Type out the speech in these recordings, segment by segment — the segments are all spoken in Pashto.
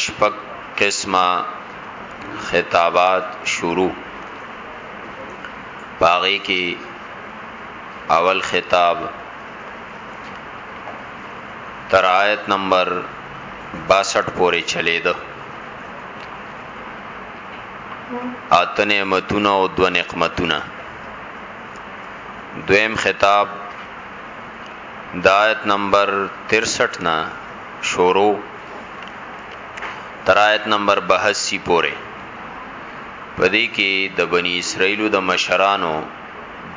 شپږ قسمه خطابات شروع باغی کې اول خطاب تر آیت نمبر 62 پورې چلی ده اته نعمتونه او دو نقمتونه دویم خطاب د آیت نمبر 63 نه شروع تر آیت نمبر 82 پورې پدې کې د بنی اسرائیل د مشرانو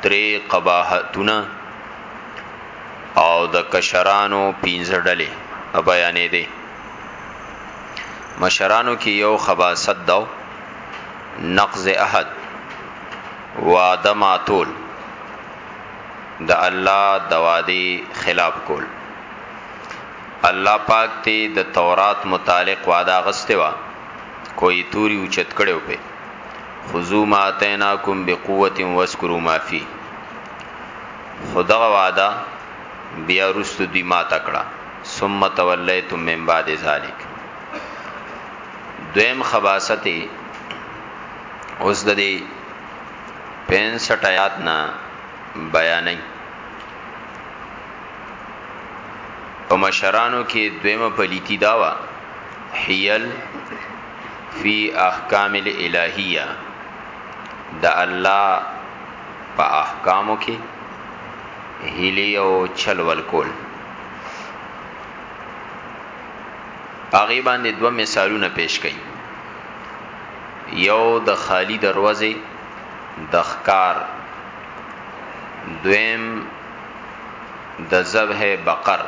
درې قباحتونه او د کشرانو پنځه ډلې بیانې دي مشرانو کې یو خباست داو نقض احد وعده ماتول د الله د وعده خلاف کول الله پاک ته د تورات متعلق وعده غسته وا کوئی توری اوچت کړو په خذو ما اتیناکم بقوت واذکروا ما فی خدغه وعده بیا رست دی ما تکړه ثم تولیتم من بعد ذلک دویم خباست اوس د دې 65 آیات نه بیانې په مشرانو کې دویمه پلیتی داوا حیل فی احکام الالهیه د الله په احکامو کې هلی او چل ول کول هغه باندې دوه مثالونه پیش کړي یو د خالی دروازه د ښکار دویم د ذبح بقر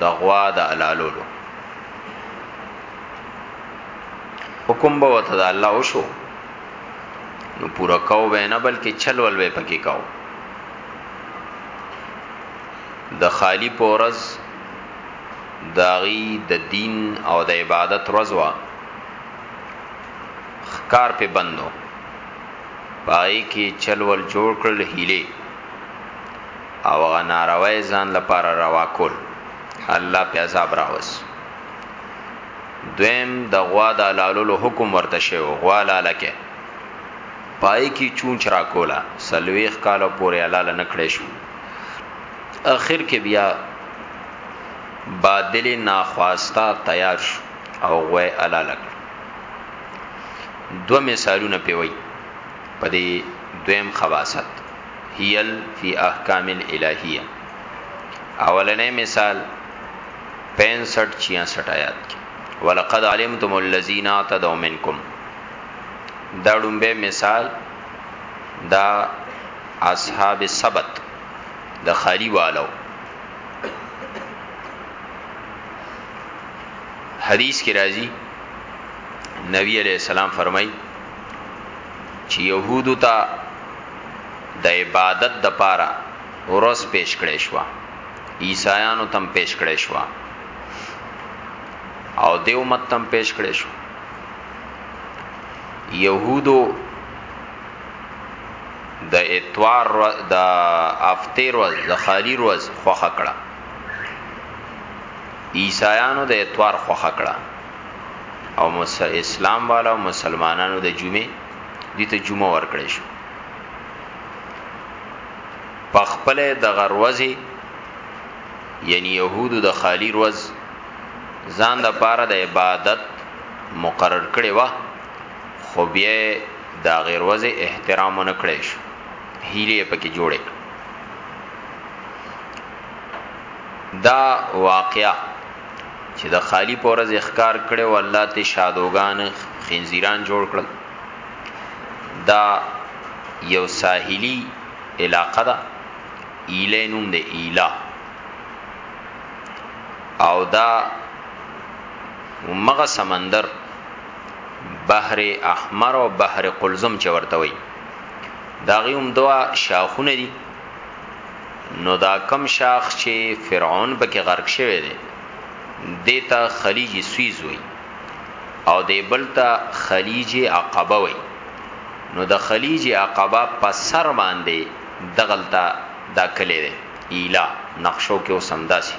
د غوا د علالولو حکم به وته د الله وشو نو پورا کاو به نه بلکې چل ول به پکې کاو د خالی پورز داغي د دین او د عبادت رضوا خکار په بندو پای کې چل ول جوړ کړل هیله او هغه ناروای ځان لپاره روا کول الله په عذاب راوس دویم د غوا د لالولو حکم ورته شوی غوا لالکه پای کی چونچ را کولا سلويخ کالو پورې حلال نه کړې شو اخر کې بیا بادل ناخواستا تیار شو او غوې حلال کړ دو مثالونه پیوي پدې دویم خواصت هیل فی احکام الالهیه اولنې مثال 65 66 آیات کې ولقد علمتم الذين اعتدوا منكم دا ډومبه مثال دا اصحاب سبت د خالی والو حدیث کی راضی نبی علیہ السلام فرمائی چې يهودو ته د عبادت د پاره ورځ پیش کړې شو عیسایانو تم پیش کړې شو او دیو مت تم پیش کړې شو يهودو د اتوار د هفته ورځ د خالی ورځ خوخه کړه عیسایانو د اتوار خوخه کړه او مس اسلام والا او مسلمانانو د جمعې دي ته جمعه ورکړې شو په خپل د غروزي یعنی يهودو د خالی روز ځان د پاره د عبادت مقرر کړي وا خو بیا دا غیر وځي احترام نه کړی شو هیله پکې جوړه دا واقعا چې د خالی په ورځ اخکار کړي او الله ته شادوغان خنزیران جوړ کړل دا یو ساحلی علاقه ده ایله نوم ده ایله او دا مغه سمندر بحر احمر او بحر قلزم چې ورته وي دا غي هم دوا شاخونه دي نو دا کم شاخ چې فرعون پکې غرق شوی دی دیتا خلیج سویز وی او دی بلتا خلیج عقبه وی نو د خلیج عقبه په سر باندې دغلتا دا کلی دی ایلا نقشو کې وسمداسي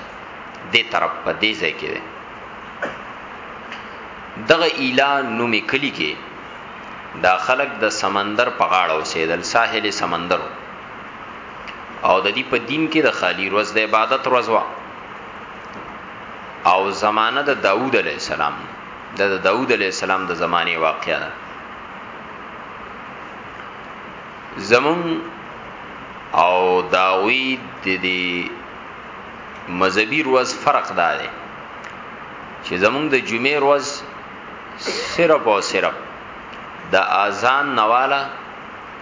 دې طرف په دې ځای کې دی دغه ایلا نومې کلی کې دا خلق د سمندر په غاړه اوسېدل ساحل سمندرو او د دې په دین کې د خالی روز د عبادت روز وا او زمانه د داوود علی السلام د داوود علی السلام د زمانه واقعا ده زمون او داوی د دې مذهبي روز فرق دا دی چې زمونږ د جمعې روز صرف او صرف د اذان نواله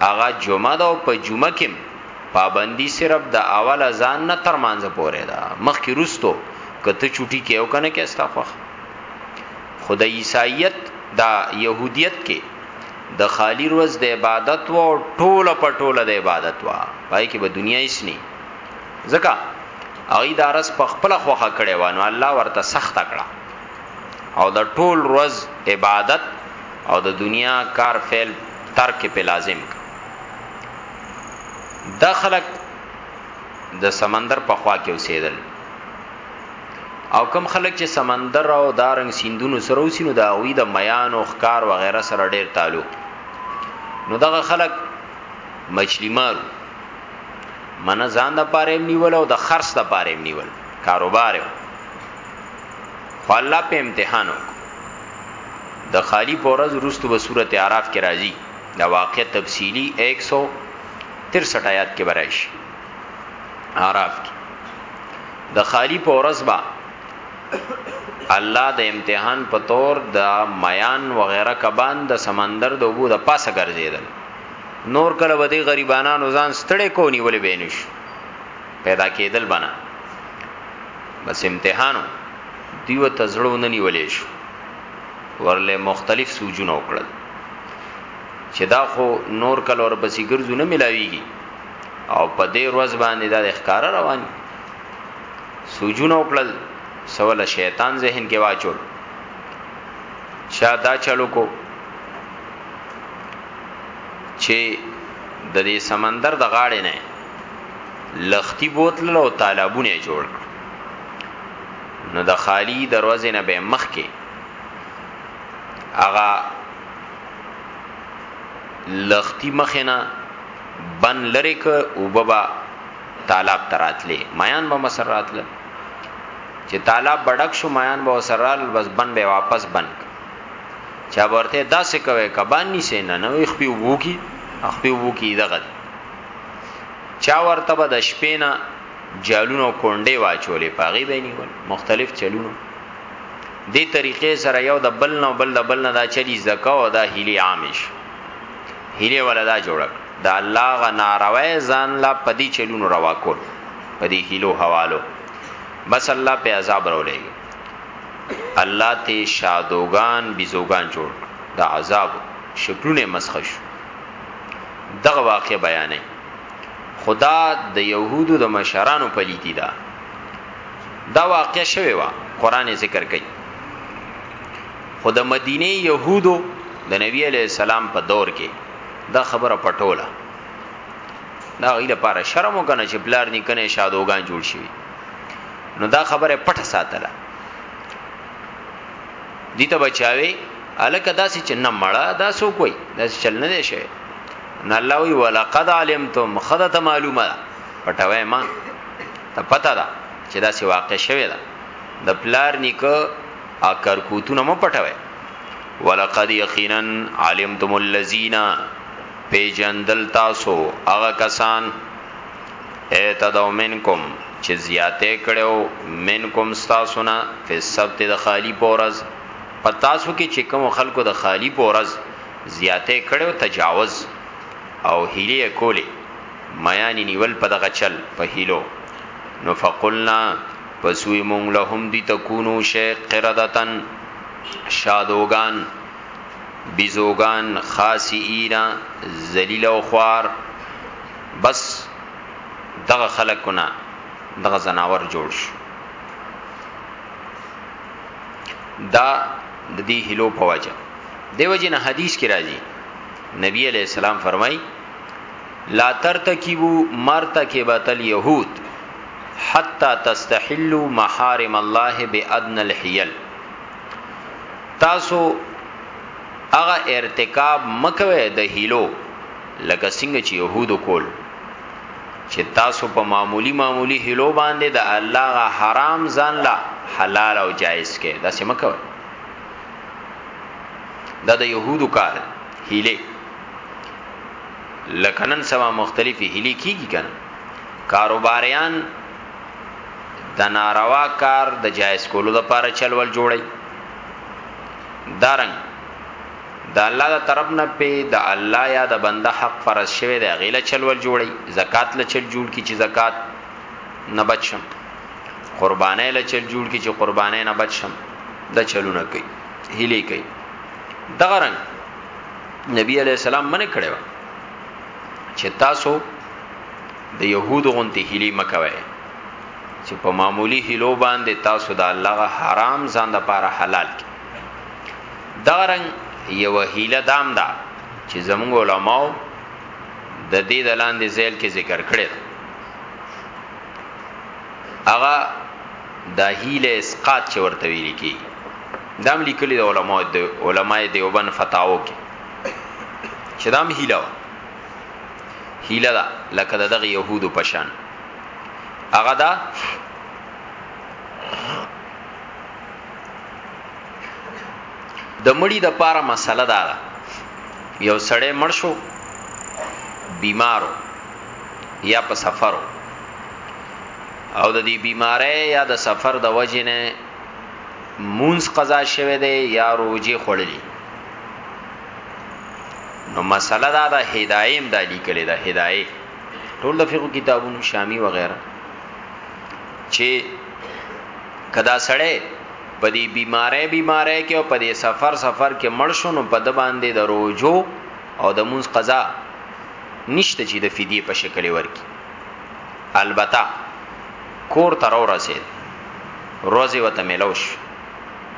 هغه جمعه ده او په جمعه کې پابندي صرف د اول اذان نه تر مانځه پورې ده مخکې روستو کته چټي کې او کنه کې استغفر خدای عیسایت دا يهودیت کې د خالی روز د عبادت و او ټوله په ټوله د عبادت و پای کې به دنیا هیڅ نه ځکه هغه د ارس په خپل خوخه کړي وانه الله ورته سخت کړه او د ټول روز عبادت او د دنیا کار فعل ترک په لازم کا دا خلق د سمندر په خوا کې اوسېدل او کم خلک چې سمندر او دارنګ سیندونو سره اوسینو دا غوی د میان او خکار و غیره سره ډیر تعلق نو دغه خلک مچلی مارو من ځان د پاره نیول او د خرڅ د پاره نیول کاروبار خو الله په امتحانو د خالی په ورځ وروسته به سورت اعراف کې راځي دا واقع تفصیلی 163 آیات کې برایش اعراف کې د خالی په ورځ با الله د امتحان په تور د میان وغیرہ کبان د سمندر د وبو د پاسه ګرځیدل نور کله به دی غریبانانو ځان ستړي کو نیولې بینش پیدا کېدل بنا بس امتحانو دیو ته زړه ونه نیولې شو ورله مختلف سوجونه وکړل چې دا خو نور کله ور پسې ګرځو نه ملاويږي او په دې ورځ باندې دا ښکار روان سوجونه وکړل سوال شیطان ذهن کې واچول شا دا چلو کو چې د دې سمندر د غاړې نه لختی بوتل او طالبونه جوړ کړ نو د خالی دروازې نه به مخ کې اغا لختی مخینا بن لری ک او بابا طالب تراتلې میان به مسراتله چې طالب بډک شو میان به وسرال بس بن به واپس بن چا ورته داسې کوي کبان نشي نه نو خپل وو کی خپل وو کی دغه چا ورته به د شپې نه جالونو کونډې واچولې پاغي به نیول مختلف چلونو دې طریقې سره یو د بل نو بل د بل نه دا چلی زکا او دا هلی عامش هلی ولدا جوړک دا الله غ ناروي ځان لا پدی چلونو روا کول پدی هلو حوالو بس الله په عذاب راولې الله ته شادوغان بيزوغان جوړ دا عذاب شکلونه مسخش دغه واقع بیانې خدا د يهودو د مشرانو پليتی ده دا واقع شوی و قران ذکر کوي خود مدینه يهودو د نبی علی السلام په دور کې دا خبره پټوله دا غي لپاره شرم وکنه چې بلار نه کنه شادوغان جوړ شي نو دا خبره پټه ساتله دي ته بچاوي الکه داسې چې نه مړه دا سو کوي داسې چل نه دی شوی نه الله وی ولقد علمتم خدا ته معلومه ده پټوي ما ته پته ده چې دا سی واقع شوه ده د پلار نیکه اکر کوتونه مو پټوي ولقد یقینا علمتم الذین پیجندل تاسو هغه کسان ایتدو منکم چې زیاته کړو منکم تاسو نه په سبت د خالی پورز پتاسو کې چې کوم خلکو د خالی پورز زیاته کړو تجاوز او هیلی کولی میانی نیول په دغه چل په هیلو نو فقلنا پسوی مونږ لهم دی تکونو شی قردتن شادوغان بیزوغان خاصی اینا زلیل او خوار بس دغه خلقونه دغه زناور جوړ شو دا د دې هلو په وجه دیو جن حدیث کی راځي نبی علیہ السلام فرمای لا ترتکبو مرتکبت اليهود حتا تستحلوا محارم الله بادن الحیل تاسو هغه ارتکاب مکوي د هیلو لکه څنګه چې يهودو کول چې تاسو په معمولی معمولی هیلو باندې د الله غ حرام ځان لا حلال او جایز کې دا سم کوي دا د يهودو کار هیله لکنن سما مختلفي هیله کیږي کنه کاروباریان د ناروا کار د جایز کولو لپاره چلول جوړي دارنګ د الله د طرف نه په د الله یا د بنده حق فرض شوی دی غیله چلول جوړي زکات له چل جوړ کی چې زکات نه بچم قربانې له چل جوړ کی چې قربانې نه بچم دا چلونه کوي هلي کوي دغه رنګ نبی علی السلام منه کړو چې تاسو د يهودو غونتی هلي مکوي چې په معمولی هلو باندې تاسو د الله حرام ځان د پاره حلال کی دغه رنګ یو هیله دام دا چې زموږ علماو د دې د لاندې ځیل کې ذکر کړی هغه دا هیله اسقاط چې ورته ویل کی دام لیکلی د علماء د علماء دیوبند فتاو کې چې دام هیله وا هیله دا لکه دغه يهودو پشان هغه دا د مړی د پاره مسله دا ده یو سړی مړ شو بیمارو یا په سفرو او د دې بیماری یا د سفر د وجې نه مونز قضا شوه دی یا روجه خوړلی نو مسله دا د هدایم د لیکل د هدايه ټول د فقہ کتابونو شامی و غیره چې کدا سړی په دې بیماری بیماری کې او په دې سفر سفر کې مړ شو نو په د باندې د روجو او د مونز قضا نشته چې د فدیه په شکل ورکی البته کور ته رو رسید روزي وته ملوش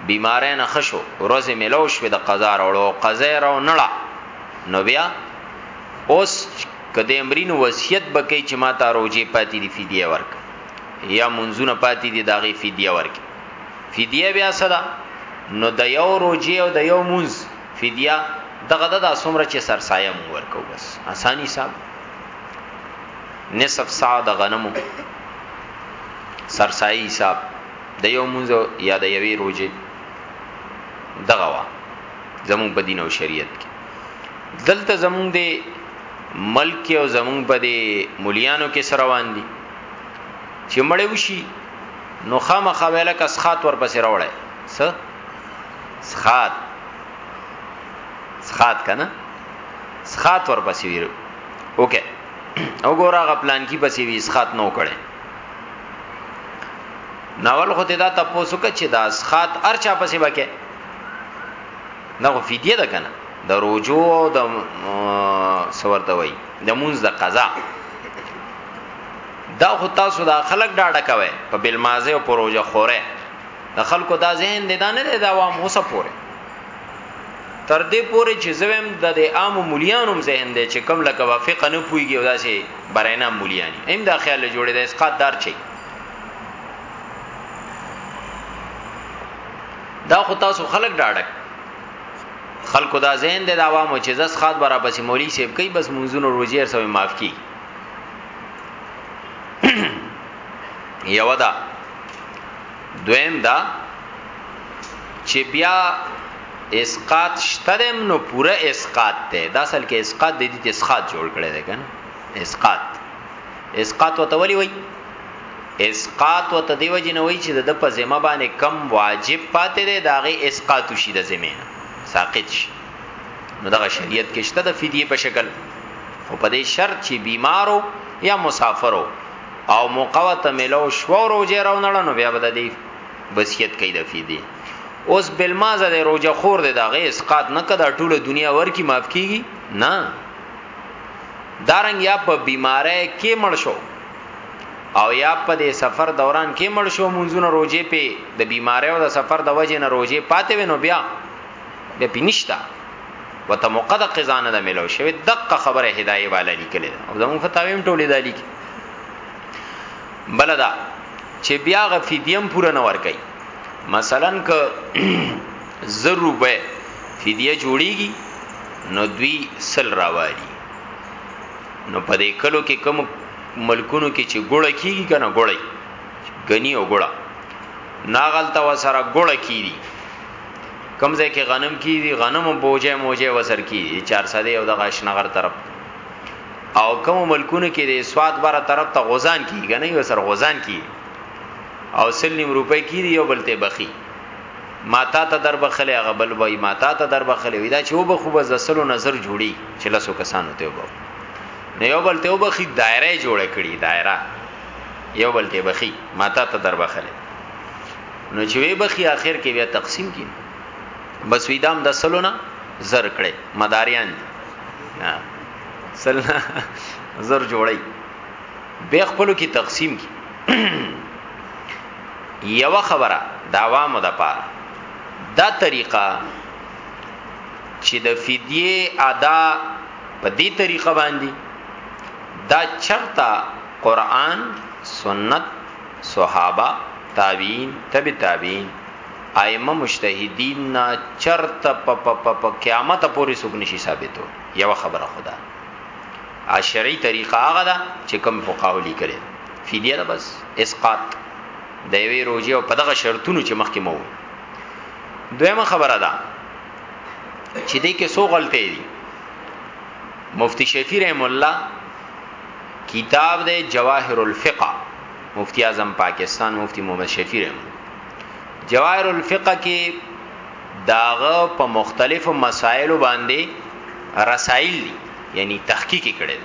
بیمارې نه خشو روزي ملوش وی د قضا وروړو قضا راو نړه نو بیا اوس کده امرین وصیت بکې چې ما ته روزي پاتې دی فدیه ورک یا منځونه پاتې دی داغي فدیه ورک فدیه بیا صدا نو د یو روزي او د یو منځ فدیه دغه د اسمره چې سرسایه مو ورکو بس اسانی صاحب نصف سا د غنمو سرسایي حساب د یو مونږ یا د یوې روزي دغه وا زمون په دین او شریعت کې دلته زمون د ملک او زمون په د مليانو کې سره روان دي چې مړې وشي نو خامخا ویله کس خات ور پسې راوړی س سخات سخات کنه سخات ورپسې ویل اوکه وګوره غ پلان کې پسې وی سخات نو کړي ناول خو ته دا تاسو کې چې دا سخات ارچا پسې وکه نه خو فدیه ده کنه د روجو او د سورته وای د مونږ د قضا دا خو تاسو دا خلک ډاډه کوي په بلمازه او پروژه خوره د خلکو دا ذهن دی دا نه دی دا عوام اوسه پوره تر دې پورې چې زویم د دې عام مليانو ذهن دی چې کم لکه وافق نه پويږي او داسې براینا مليانی ایم دا خیال جوړې د اسقاط دار چي دا خو تاسو خلک ډاډک خلکو دا ذهن دی د عوامو چې زس خاط برا پسې مولوی سیب کوي بس منځونو روزي هر سوي معاف کی یو دا دویم دا چې بیا اسقاط شترم نو پوره اسقاط ته دا اصل کې اسقاط د دې اسقاط جوړ کړي ده کنه اسقاط اسقاط وته ولي وای اسقاط وته دیو جنوي چې د په ذمہ باندې کم واجب پاتې ده داغه اسقاط شي د ذمہ ساقط شي نو دغه شریعت کې شته د فدیه په شکل خو په دې شرط چې بیمارو یا مسافرو او مقوته ملو شو روزه راو نړنو بیا بد دی بسیت کوي د فیدی اوس بلمازه د روزه خور دی دا غي اسقات نه کده ټوله دنیا ورکی معاف کیږي نه دارنګ یا په بیماره کې مړ شو او یا په د سفر دوران کې مړ شو مونږونه روزه په د بیماره او د سفر د وجې نه روزه پاتې ونو بیا د پینشتا وته موقع د قزانه د ملو شوی دغه خبره هدايه والا لیکل او زمون فتاویم ټولې دالی کی بلدا چې بیا غفیدیم پوره نه ور کوي مثلا ک زر روپے فدیه جوړیږي نو دوی سل راوالي نو په دې کلو کې کم ملکونو کې چې ګوړه کیږي کنه ګوړی غنی او ګوړه ناغلتا وسره ګوړه کیږي کم ځای کې غنم کیږي غنم بوجه موجه وسر کیږي چار ساده او د غاشنغر طرف او کوم ملکونو کې د سواد بره طرف ته غزان کیږي نه یو سر غزان کیږي او سلیم روپۍ کیږي یو بلته بخي ماتا ته در بخلې هغه بل وای ماتا ته در بخلې وای دا چې وب خو بس دسلو نظر جوړي چې لاسو کسانو ته وب نه یو بل ته وبخي دایره جوړه کړي دایره یو بل ته بخي ماتا ته در بخلې نو چې وی بخي اخر کې بیا تقسیم کی بس ویدام د سلونه زر کړي مداریان سلنا زر جوړي به خپل کی تقسیم کی یو خبره د عوامو د پاره دا طریقه چې د فدیه ادا په دې طریقه باندې دا چرتا قران سنت صحابه تابعین تبع تابعین ائمه مجتهدین نا چرته په په په قیامت پورې څوک نشي ثابتو یو خبره خدا اشعری طریقه هغه ده چې کوم فقاهه لیکل فدیه بس اسقاط د یوې روزي او په دغه شرطونو چې مخکې مو دویمه خبره ده چې دې کې سو غلطې دي مفتی شفیع رحم الله کتاب دی جواهر الفقه مفتی اعظم پاکستان مفتی محمد شفیع رحمت جواهر الفقه کې داغه په مختلفو مسایلو باندې رسائل دي یعنی تحقیق کړي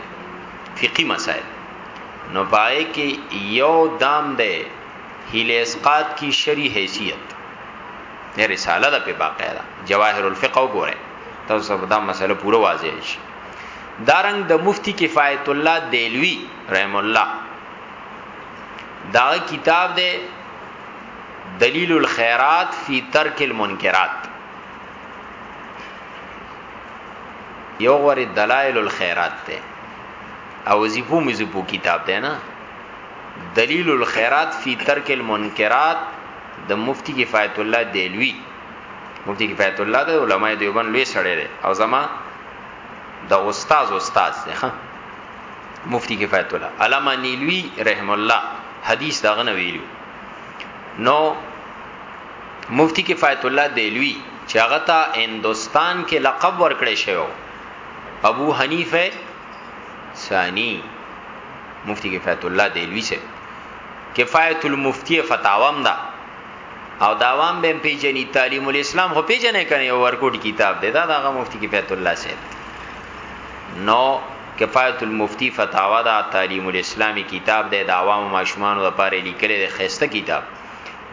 فقہی مسائل نو پای کې یو دام دی هیل اسقات کی شری حیثیت نه رساله ده په باقاعده جواهر الفقه وګوره تاسو دا مسله پوره واضح شي دارنګ د مفتی کفایت الله دیلوی رحم الله دا کتاب دی دلیل الخيرات فی ترک المنکرات یو غوری دلائل الخيرات ته او زیپو مزیپو کتاب دی نه دلیل الخيرات فی ترک المنکرات د مفتی کفایت الله دیلوی مفتی کفایت الله د علماء دیوبند لوی سړی دی او زما د استاد استاد دی ها مفتی کفایت الله علامه نیلوی رحم الله حدیث دا غنه ویلو نو مفتی کفایت الله دیلوی چې هغه ته هندستان کې لقب ورکړی شوی ابو حنیفه ثانی مفتی کفایت الله دیلوی سے کفایت المفتی فتاوام دا او دا عوام به پیجنې تعلیم الاسلام خو پیجنې کنه یو ورکوټ کتاب دی دا دغه مفتی کفایت الله صاحب نو کفایت المفتی فتاوا دا تعلیم الاسلامی کتاب دی د عوام ماشومان لپاره لیکل دی خسته کتاب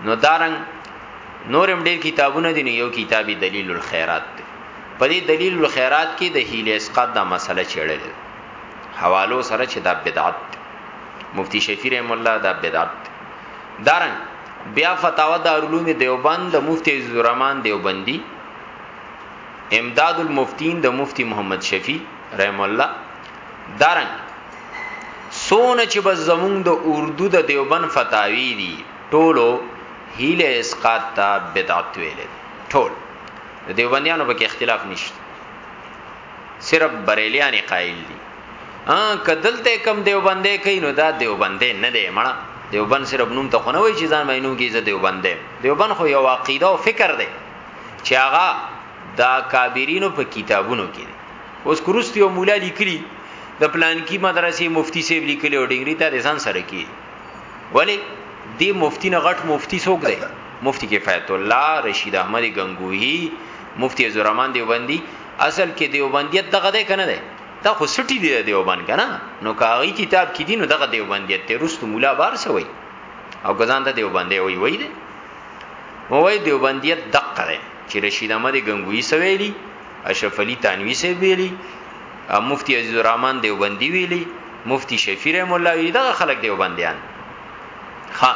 نو دارنګ نورم ډیر کتابونه دي نو یو کتابي دلیل الخيرات دی په دې دلیل الخيرات کې د هیل اسقاط دا مسله چېړل حوالو سره چې دا بدعت مفتی شفیع رحم الله دا بدعت دارنګ بیا فتاوا دارالعلوم دیوبند د مفتی عزیز الرحمن دیوبندی امداد المفتین د مفتی محمد شفیع رحم الله دارنګ سونه چې بس زمونږ د اردو د دیوبند فتاوی دي ټولو هیله اسقاط ته بدعت ویل ټول د دیوبندیانو په کې اختلاف نشته صرف بریلیان قائل دي ها کدلته کم دیوبندې کین نو دا دیوبندې نه دی مړه دیوبند صرف نوم ته خو نه وای چې ځان مې نوم کې زه دیوبندې دیوبند خو یو عقیده او فکر دی چې هغه دا کابرینو په کتابونو کې دی اوس کورست یو مولا لیکلی د پلان کې مدرسې مفتی سیب لیکلی او ډنګری ته ځان سره کی ولی دی مفتی نه غټ مفتی څوک دی مفتی کفایت الله رشید احمد گنگوهی مفتی زورمان دیوبندی اصل کې دیوبندیت دغه ده کنه ده دا خو سټی دی دیوبند کنه نو کاغی کتاب کې دی نو دغه دیوبندیت ته رست مولا بار سوی او ګزان ته دیوبندې وای وای دی مو وای دیوبندیت دقه دی چې رشید احمد غنگوی سویلی اشرف علی تنوی سی ویلی مفتی عزیز الرحمن دیوبندی ویلی مفتی شفیع رحم الله ویلی دغه خلک دیوبندیان ها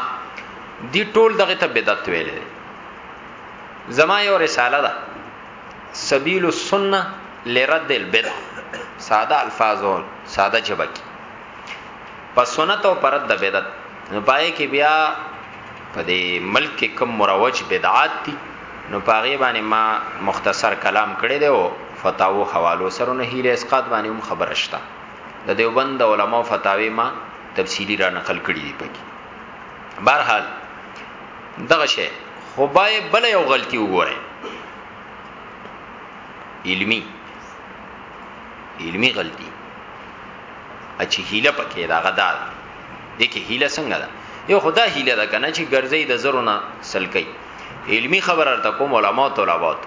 دی ټول دغه ته بدعت ویل زما یو رساله ده سبیل السنه لرد البدع ساده الفاظ او ساده جبکی په سنت او پرد د بدعت نو پای کې بیا په دې ملک کې کم مروج بدعات دي نو پاغه باندې ما مختصر کلام کړی دی او فتاوو حوالو سره نه هیله اسقات باندې هم خبره شته د دیوبند علماو فتاوی ما تفصیلی را نقل کړی دی پکې بهرحال دغه شی خو بای بل یو غلطي وګوره علمی علمی غلطي اچي هیله پکې دا غدا دي کې هیله څنګه ده یو خدا هیله ده کنه چې ګرځي د زرونه سلکي علمی خبر ارته کوم علما طلبات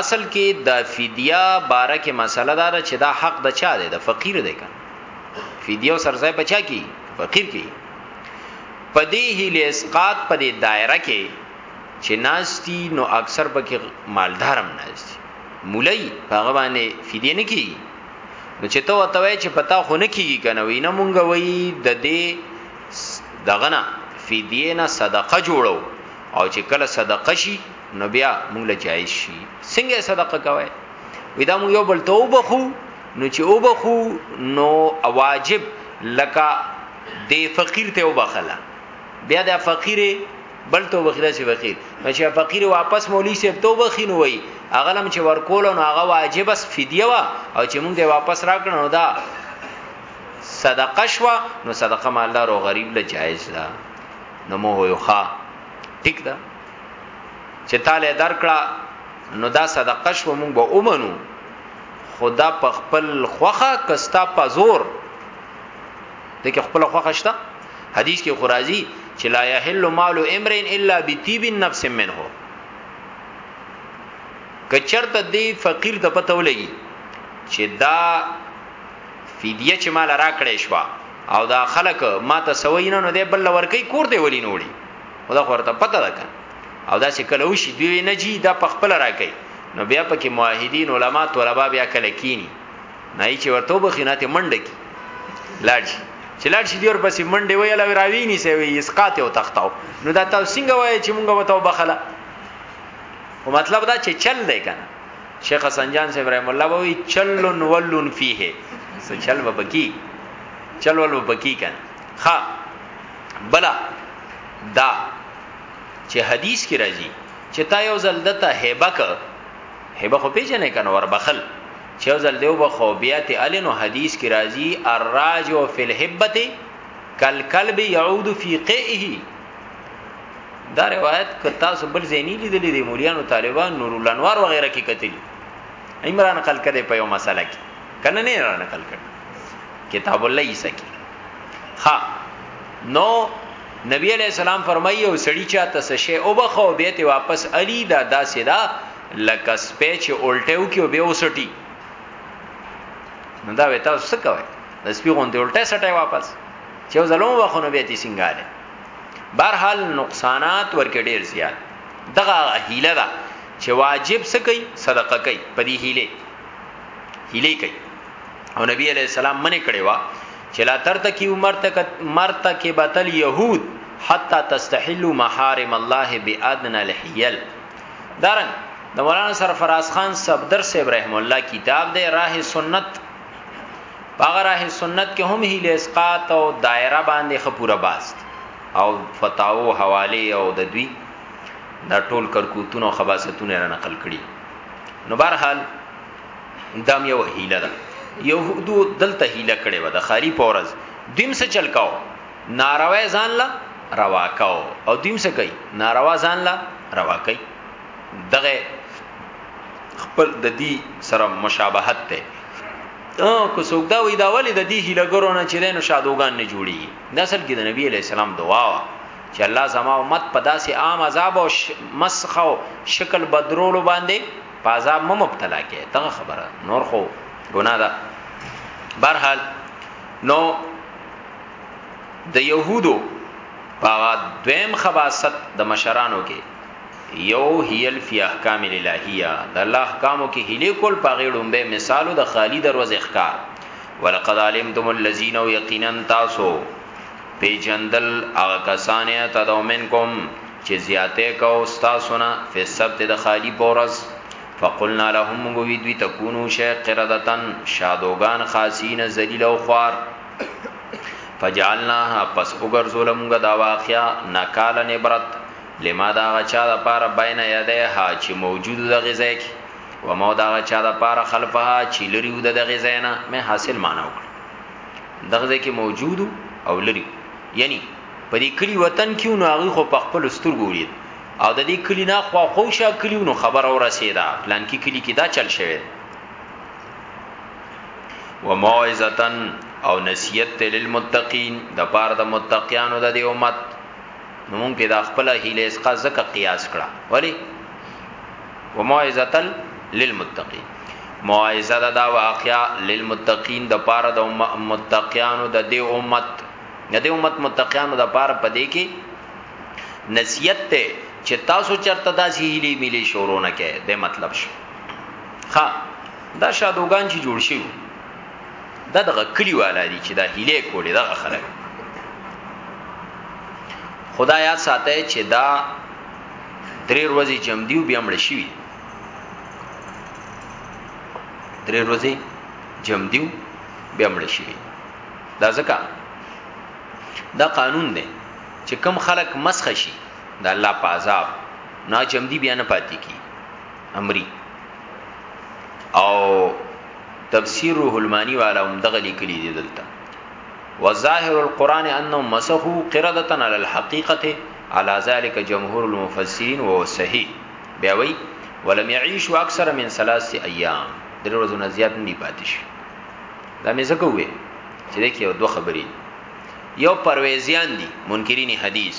اصل کې د فدیه باره کې مسله دار چې دا حق د چا دی د فقیر دی کنه فدیه سرځای بچا کی فقیر کی په دې هیلې اسقاط په دې دایره کې چې ناشتي نو اکثر پکې مالدارم ناشتي مولای هغه باندې فدیه نه کی نو چې ته وتوي چې پتا خو نه کیږي کنه وینه مونږ وای د دې دغه نه فدیه نه صدقه جوړو او چې کله صدقه شي نو بیا مونږ له جایز شي څنګه صدقه کوي ودا مو یو بل توبه خو نو چې وبخو نو واجب لکه دی فقیر ته وبخله بیا دا فقیر بل تو بخیره سی فقیر نو چې فقیر واپس مولوی صاحب تو بخینو وای اغلم چې ورکول نو هغه واجب بس فدیه وا او چې مونږ واپس راکړنو دا صدقه شوا نو صدقه مالدار او غریب له جایز ده نو مو یو ښا ټیک ده چې تاله درکړه نو دا صدقه شو مونږ به اومنو خدا په خپل خوخه کستا په زور دغه خپل خوخه شته حدیث کې خرازی چې لا یحل مال امرئ الا بتیب النفس منه کچرته دی فقیر ته پته ولګي چې دا فدیه چې مال راکړې شو او دا خلک ما ته سوینه نو دی بل ورکی کور دی ولی نوړي خدا خو ورته پته ده او دا چې کله وشي دوی نه جی دا پخپل راکې نو بیا پکې موحدین علما طلبه بیا کله کینی نه چې ورته بخینه ته منډه کی لاړ شي چې لاړ شي دیور پسې منډه وی علاوه راوی ني سوي اسقات او تختاو نو دا تاسو څنګه وایي چې مونږ وته بخله او مطلب دا چې چل دی کنه شیخ حسن جان صاحب رحم الله وی چلن ولن فيه څه چل وبکی چل ول وبکی کنه ها بلا دا چې حدیث کې راځي چې تا یو ځل دته هبه ک هبه خو پیژنې کنه ور بخل چې یو ځل دیو بخو بیا ته الی نو حدیث کې راځي الراجو فی الحبته کل کلب یعود فی قئه دا روایت ک تاسو بل زینی لیدلې دی مولیانو طالبان نور الانوار وغیرہ کې کتلی عمران قل کده په یو مسله کې کنه نه را نقل کړ کتاب الله عیسی کې ها نو نبی علیہ السلام فرمایي او سړی چاته سشه او بخو بیت واپس علی دا داسې دا, دا لکه سپی چې الټه وکي او بیا وسټي نو دا وې تاسو څه کوئ د سپی غونډې الټه سټي واپس چې زلون وخونه به تي سنگاله برحال نقصانات ورکې ډیر زیات دغه هیله ده چې واجب څه کوي صدقه کوي په دې هیله هیله کوي او نبی علیہ السلام منې کړي وا چې لا تر تک یو مرتک مرتک بتل يهود حتا تستحلوا محارم الله بادنا الحيل دارن د دا مولانا سرفراز خان صفدر صاحب رحم الله کتاب دی راه سنت هغه راه سنت کې هم هیله اسقات او دایره باندې خپوره باست او فتاو حواله او د دوی دا ټول کرکوتونو خباستونه را نقل کړي نو بهرحال دام یو هیله ده یهودو دلته هیله کړي و د خاری پورز دیم څه چلکاو ناروا ځان لا روا کاو او دیم څه کوي ناروا ځان لا روا کوي دغه خپل د دې سره مشابهت ته او کو څوک دا وې دا ولې د دې هیلګرو نه چیرې نو شادوغان نه جوړي نسل کې د نبی علی السلام دعا وا چې الله زما امت په داسې عام عذاب او مسخو شکل بدرولو باندې په عذاب مم مبتلا کې دغه خبره نور خو ګناه ده برحال نو د يهودو هغه دویم خباست د مشرانو کې یو هیل فی احکام الالهیه د الله احکامو کې هلی کول په غیړم به مثالو د خالی دروازه ښکار ولقد علمتم الذین یقینا تاسو پی جندل هغه کسانه تدومن کوم چې زیاته کو استا سنا فی سبت د خالی پورز فقلنا لهم غوی دوی تکونو شی قردتن شادوغان خاصین ذلیل او خوار فجعلناها پس وګرځول موږ دا واقعیا نکالا نبرت لما دا غچا د پاره بین یدیها چې موجود د غزای کی و مو دا غچا د پاره خلفها چې لري د دغه زینا مې حاصل معنا وکړ دغه ځای کې موجود او لري یعنی په دې کلی وطن کې نو هغه خو په خپل سترګو ولید او د دې کلی نه خو خوشا کلی نو خبر او رسیدا پلان کې کلی کې دا چل شوی وموعظه او نصیحت ته للمتقین د پاره د متقینانو د دې امت نو مونږ په دا خپل هیله اسقا زکه قیاس کړه ولی وموعظه للمتقین موعظه دا, دا واقعا للمتقین د پاره د متقینانو د دې امت د دې امت متقینانو د پاره پدې کې نصیحت ته چې تاسو چرته داسې هیلې ملي شورونه کې د مطلب شي ها دا شادوغان چې جوړ شي دا دغه کلی والا دي چې دا هیله کولې دغه خلک خدایا ساته چې دا درې ورځې جم دیو بیا مړ شي درې ورځې جم دیو بیا مړ شي دا ځکه دا قانون دی چې کم خلک مسخ شي د الله په عذاب نا جمدی بیا نه پاتې کی امری او تفسیر روح المانی والا هم دغه لیکلی دی دلته وظاهر القران انهم مسخوا قرده على الحقيقه على ذلك جمهور المفسرين وهو صحيح بیا وی ولم يعيشوا اكثر من ثلاث ايام درې ورځې نه زیات نه پاتې شو دا مې زکه وې چې دغه دوه خبرې یو پرويزيان دي منکرین حدیث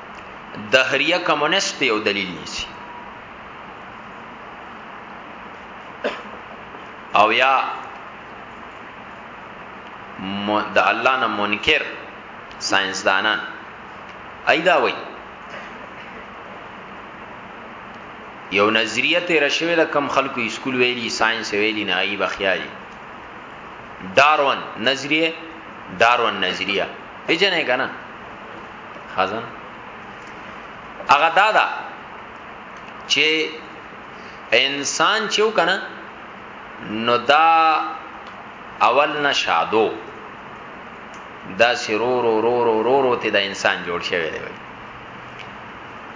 دهریه کمونست یو دلیل نیسی او یا د الله نه منکر ساينسدانان ایدا وای یو نظریه تیر شوی د کم خلکو اسکول ویلی ساينس ویلی نه ای بخیالي دارون نظریه دارون نظریه پیژنې کنه خزن هغه دا دا چې انسان چې وکنه نو دا اول نشادو دا سرور رو رو رو رو رو ته دا انسان جوړ شوی دی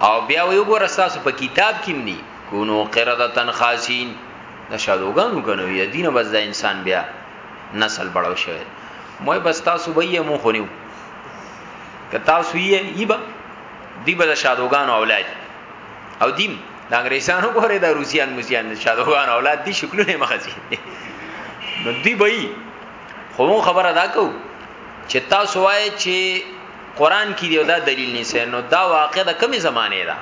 او بیا وی وګوره تاسو په کتاب کې مني کونو قردتن خاصین دا شادوګانو کنه یا دینه بس دا انسان بیا نسل بڑو شوی مو بس تاسو به یې مو خونیو که تاسو یې یبا دی به شادوغان اولاد او دیم د انګریزانو غوړې د روسیان مسیان شادوغان اولاد دي شکلونه مخزي نو دی به خو خبره دا کو چې تاسو وایي چې قران کې دی دا دلیل نشته نو دا واقع د کومې زمانه ده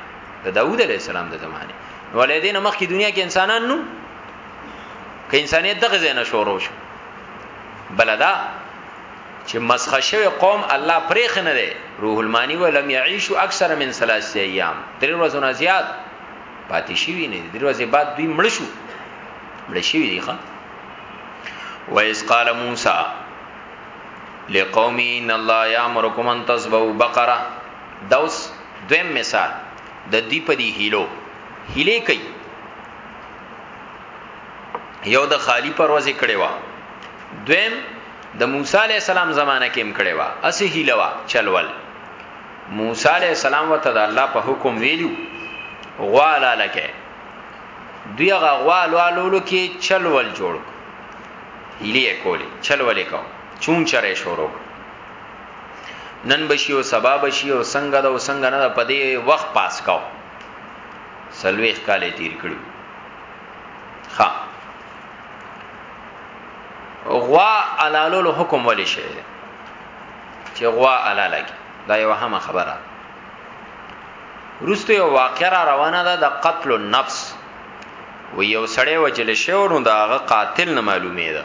د داوود علی السلام د زمانه ولادین مخ کی دنیا کې انسانان نو که انسانیت دغه زنه شروع شو بلدا چې مسخ شوی قوم الله پرېخ نه دی روح المانی ولم یعیشو اکثر من ثلاث ایام درې ورځې نه زیات پاتې شوی نه درې ورځې بعد دوی مړ شو مړ شوی دی ښا و اس قال موسی لقومی ان الله یامرکم ان تذبحوا بقره دوس دویم مثال د دې په دی هیلو هیلې کوي یو د خالی پر ورځې کړي وا دویم د موسی علی السلام زمانہ کې هم کړي وا اسی هیلوا چلول موسی علی السلام وته د الله په حکم ویلو غواله لکه دوی هغه غوالو الولو کې چلول جوړ هیلې کولی چلول کو چون چرې شروع نن بشي او سبا بشي او څنګه دا او څنګه نه په دې وخت پاس کاو سلويخ کالې تیر کړو ها غوا علالو له حکم ولې شي چې غوا علاله کی دا یو هم خبره روسته یو واقعا روانه ده د قتل النفس و یو سړی وجل شو نو دا غ قاتل نه معلومه ده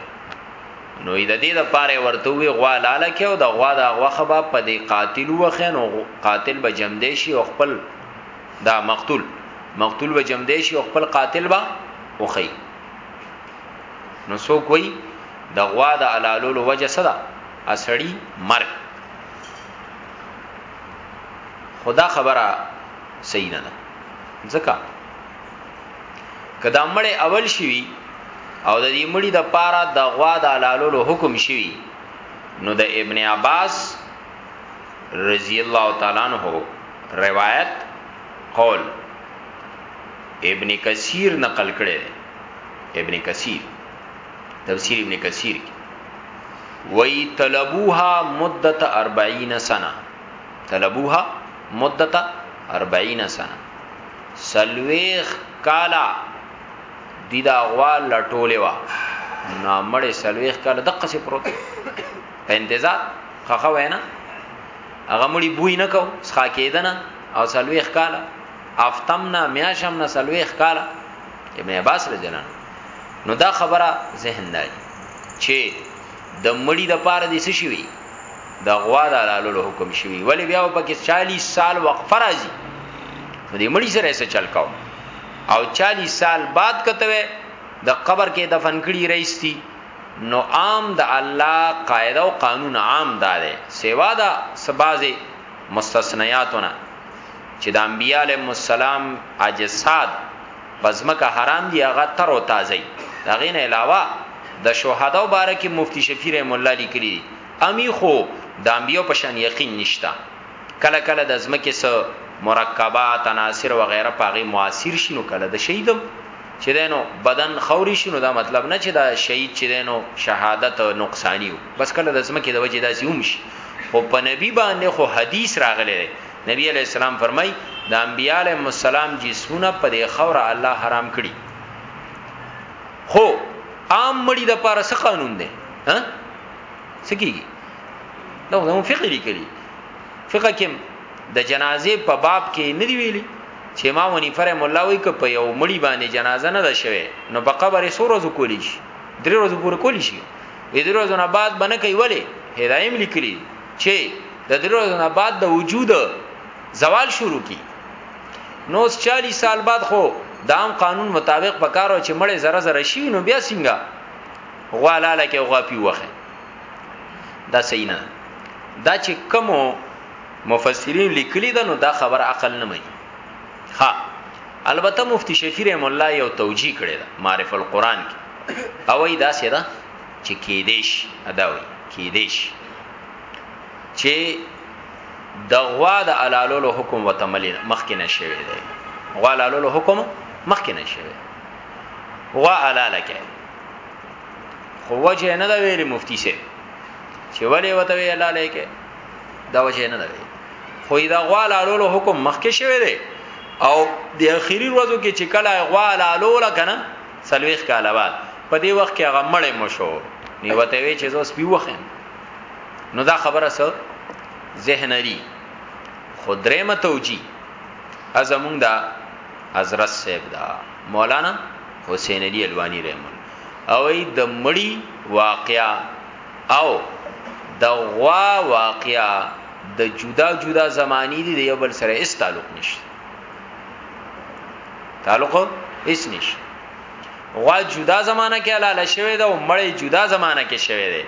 نو د دې د پاره ورته وی غوا لاله کې او د غوا د غوا خبا په دې قاتل وخه نو قاتل به جمدې شي او خپل دا مقتول مقتول به جمع دی شي او خپل قاتل به وخی نو سو کوي د غوا د علالولو وجه صدا اسړی مرګ خدا خبره صحیح نه ده ځکه کدا مړې اول شي او د دې مړي د پاره د غوا د علالولو حکم شي نو د ابن عباس رضی الله تعالی عنہ روایت قول ابن کثیر نقل کړي ابن کثیر تفسیر ابن کثیر کی وی طلبوها مدت 40 سنه طلبوها مدت 40 سنه سلويخ کالا دی دا غوا لټولې وا نو مړې سلويخ کالا دقه سي پروت په انتظار خخه وینا هغه مړي بوی نه کو ښا کېدنه او سلويخ کاله افتمنا میاشم نه سلويخ کاله ابن عباس رضی الله نو دا خبره ذهن دی چې د مړي د پاره دي څه شي د غوا د لالو حکم شوی ولی بیا په کې 40 سال وقفه راځي نو دې مړی سره څه چل کاو او 40 سال بعد کته د قبر کې دفن کړي رئیس دي نو عام د الله قاعده او قانون عام داده سوا دا سبازي مستثنیاتونه چې د انبیاء علیهم السلام اجساد پزمکه حرام دی هغه تر او تازه دا غین علاوه د شهدا مبارک مفتی شفیع رحم الله لیکلی امی خو د انبیو په شان یقین نشتا کله کله د زمکه سره مرکبات عناصر و غیره پاغي موثر شینو کله د شهیدم چې دینو بدن خوري شنو دا مطلب نه چې دا شهید چې دینو شهادت نقصانیو بس کله د زمکه د وجې داسې هم شي خو په نبی باندې خو حدیث راغلی دی نبی علی السلام فرمای د انبیاله مسالم جسمونه په دې خوره الله حرام کړي خو عام مړي د پاره څه قانون دی ها سکی نو نو فقہ لیکلی فقہ کې د جنازې په باب کې نه دی ویلي چې امام حنیفه رحم الله وی ک په یو مړی باندې جنازه نه ده شوه نو په قبر یې سور ورځې کولی شي درې ورځې پورې کولی شي وې درې ورځې نه بعد باندې کوي ولی هدایم لیکلی چې د درې ورځې نه بعد د وجود زوال شروع کی نو 40 سال بعد خو دام قانون مطابق پکارو چې مړې زره زره شي نو بیا څنګه غوالاله کې غاپی وخه دا صحیح نه دا چې کمو مفسرین لیکلی ده نو دا خبر عقل نه مې ها البته مفتی شفیع رحم الله یو توجیه کړی ده معرف القرآن کې او ای دا سره چې کیدیش ادا وی کیدیش چې د غوا د علالولو حکم وتمل مخکې نشوي دی غوا علالولو حکم مخکې نشوي غوا علاله کې خو وجه نه دا ویلي مفتی سي چې ولې وته وی علاله کې دا وجه نه لري خو دا غوا لالولو حکم مخکې شوی دی او د اخیری ورځو کې چې کله غوا لاله کنه سلويخ کاله بعد په دې وخت کې هغه مړ مو شو نیوته وی چې زو سپی وخم نو دا خبره سو ذهن لري خدره متوجی ازمون دا حضرت صاحب دا مولانا حسین علی الوانی رحم او د مړی واقعا او د غوا واقعا د جدا جدا زمانی دی یو بل سره هیڅ تعلق نشته تعلق هیڅ نشته غوا جدا زمانہ کې حلال شوی دا او مړی جدا زمانہ کې شوی دی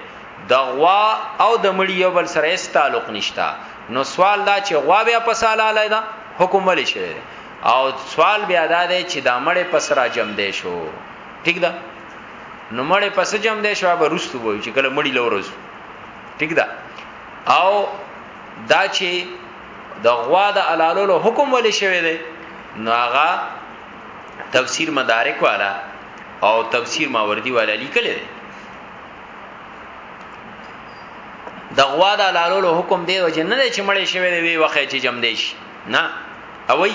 د غوا او د مړی یو بل سره هیڅ تعلق نشته نو سوال دا چې غوا بیا په سالاله ده حکم ولې شوی دی او سوال بیا دا دی چې دا مړی پس را جمع دی شو ٹھیک ده نو مړې پس جام دې شواب رستو وای چې کله مړی لورز ټیک ده او دا چې د غوا د علالولو حکم ولې شوی دی نو هغه تفسیر مدارک والا او تفسیر ماوردی والا لیکل دی د غوا د علالولو حکم دی وجه نه دی چې مړې شوی دی وی وخت چې جام دې شي نه اوي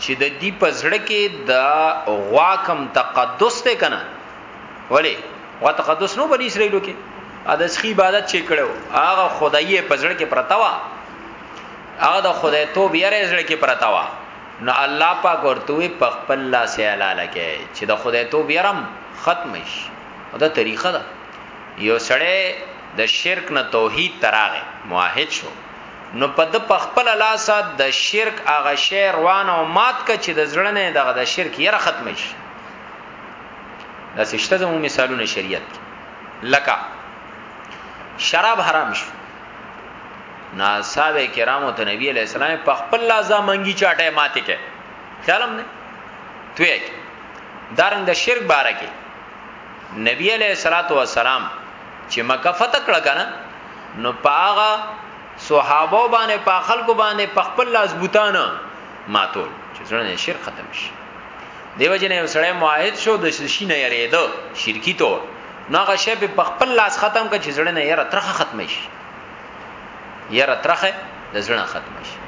چې د دې پزړه کې د غوا کم تقدس ته کنه ولی غوا تقدس نو بنی اسرائیلو کې ا د سخی عبادت چې کړو هغه خدایي پزړه کې پرتا و هغه د خدای توب یې رزړه کې پرتا و نو الله پاک ورته په خپل لا سي الاله کې چې د خدای توب یرم ختم شي دا طریقه ده یو سړی د شرک نه توحید تراغه موحد شو نو په د پخپل لاسه د شرک هغه شی روان او مات ک چې د زړه نه دغه د شرک یره ختم شي دا سشته زمو مثالونه شریعت لکه شراب حرام شو نا صاحب کرامو ته نبی علیہ السلام په خپل لازا منګي چاټه ماته کې خیالم نه توی دارنګ د شرک باره کې نبی علیہ الصلوۃ والسلام چې مکه فتح کړه کنه نو پاغه صحابه باندې په خلکو باندې په خپل لاس بوتانه ماتول چې څنګه شرک ختم شي دیو جن یو سړی معاهد شو د شي نه یریدو شرکی تور نو هغه شی په خپل لاس ختم کړي چې ځړنه یې راترخه ختم شي یې راترخه د ځړنه ختم شي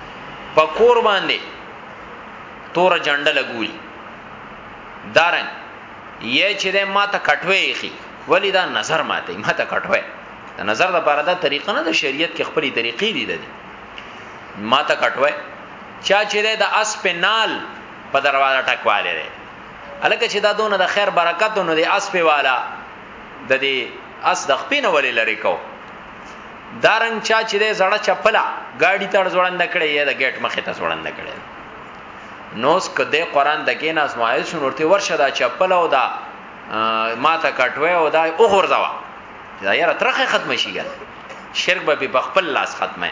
په کور باندې تور جنډه لګولي دارن یې چې ما ته کټوي خي ولی دا نظر ماته ما ته کټوي د نظر د پاره دا طریقه نه د شریعت کې خپلې طریقې دي دي ما ته کټوي چا چې د اسپنال په دروازه ټکواله لري الکه چې دا دونه د خیر برکت نو د اسپ والا د دې اس د خپې نه ولې لري کو دارنګ چا چې د زړه چپلا گاډي تړ ځوړند کړي یا د گیټ مخې ته ځوړند کړي نوس کده قران دګې ناس موایل شنورته ورشه دا چپلا او دا ما ته کټوي او دا او غورځوا دا یاره ترخه ختم شي ګل شرک به په خپل لاس ختمه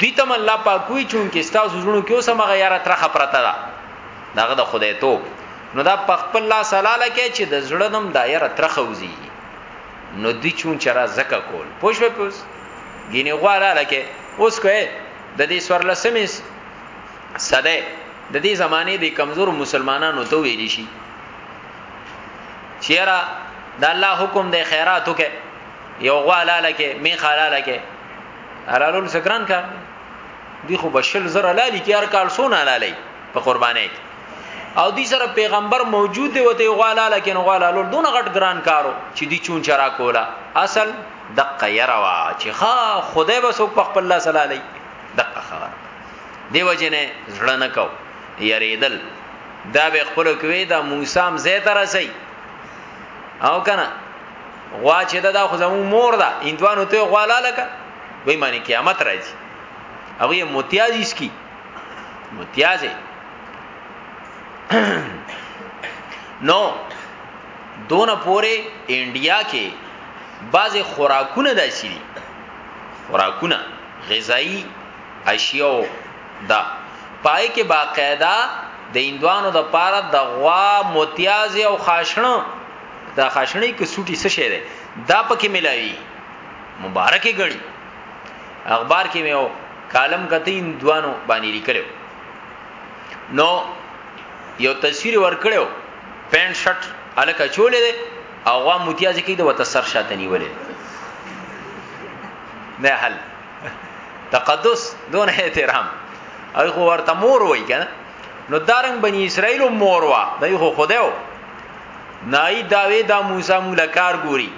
دوی تم الله پاکوي چون کې ستاسو زړونو کې اوسه مغه یاره ترخه پرته ده داغه د خدای توپ نو دا په خپل لاس حلاله کې چې د زړه نم دایره ترخه وزي نو دوی چون چرا زکه کول پوښ په پوس ګینه غواړه لکه اوس کوه د دې سورلسمې صده د دې زمانه د کمزور مسلمانانو ته ویل شي چیرې د الله حکم دی خیرات وکې یو غواله لکه می خاله لکه حلالول سکران کار دی خو بشل زر حلالي کې هر کال سونه حلالي په قرباني او دی سره پیغمبر موجود دی وته غواله لکه نو غواله لول دون غټ ګران کارو چې دی چون چرا کولا اصل دقه يروا چې ها خدای به سو په خپل الله صلی الله علیه دقه خبر دیو جنې زړه نه کو یریدل دا به خپل کوي دا موسی هم زه تر رسي او کنه غوا چې دا خو زمو مور ده اندوانو ته غوا لاله کا وای معنی قیامت راځي هغه متیاز اس کی متیاز نو دون پوره انډیا کې بعضی خوراکونه داسي دي خوراکونه غذایی اشیاء ده پای کې باقاعده د اندوانو د پاره د غوا متیاز او خاشنه دا خاشنه کې سټي څه شي ده دا پکې ملاوي مبارکي غړي اخبار کې مې او کالم کته اندوانو باندې لیکلو نو یو تصویر ورکړو پینټ شرټ الکه چولې ده او غوا متیاز کې د وته سر شاته نیولې نه حل تقدس دون احترام هغه خو ورته مور وای کنه نو دارنګ بنی اسرائیل مور وا دای خو خدایو نای داوی دا موسی مولا کار ګوري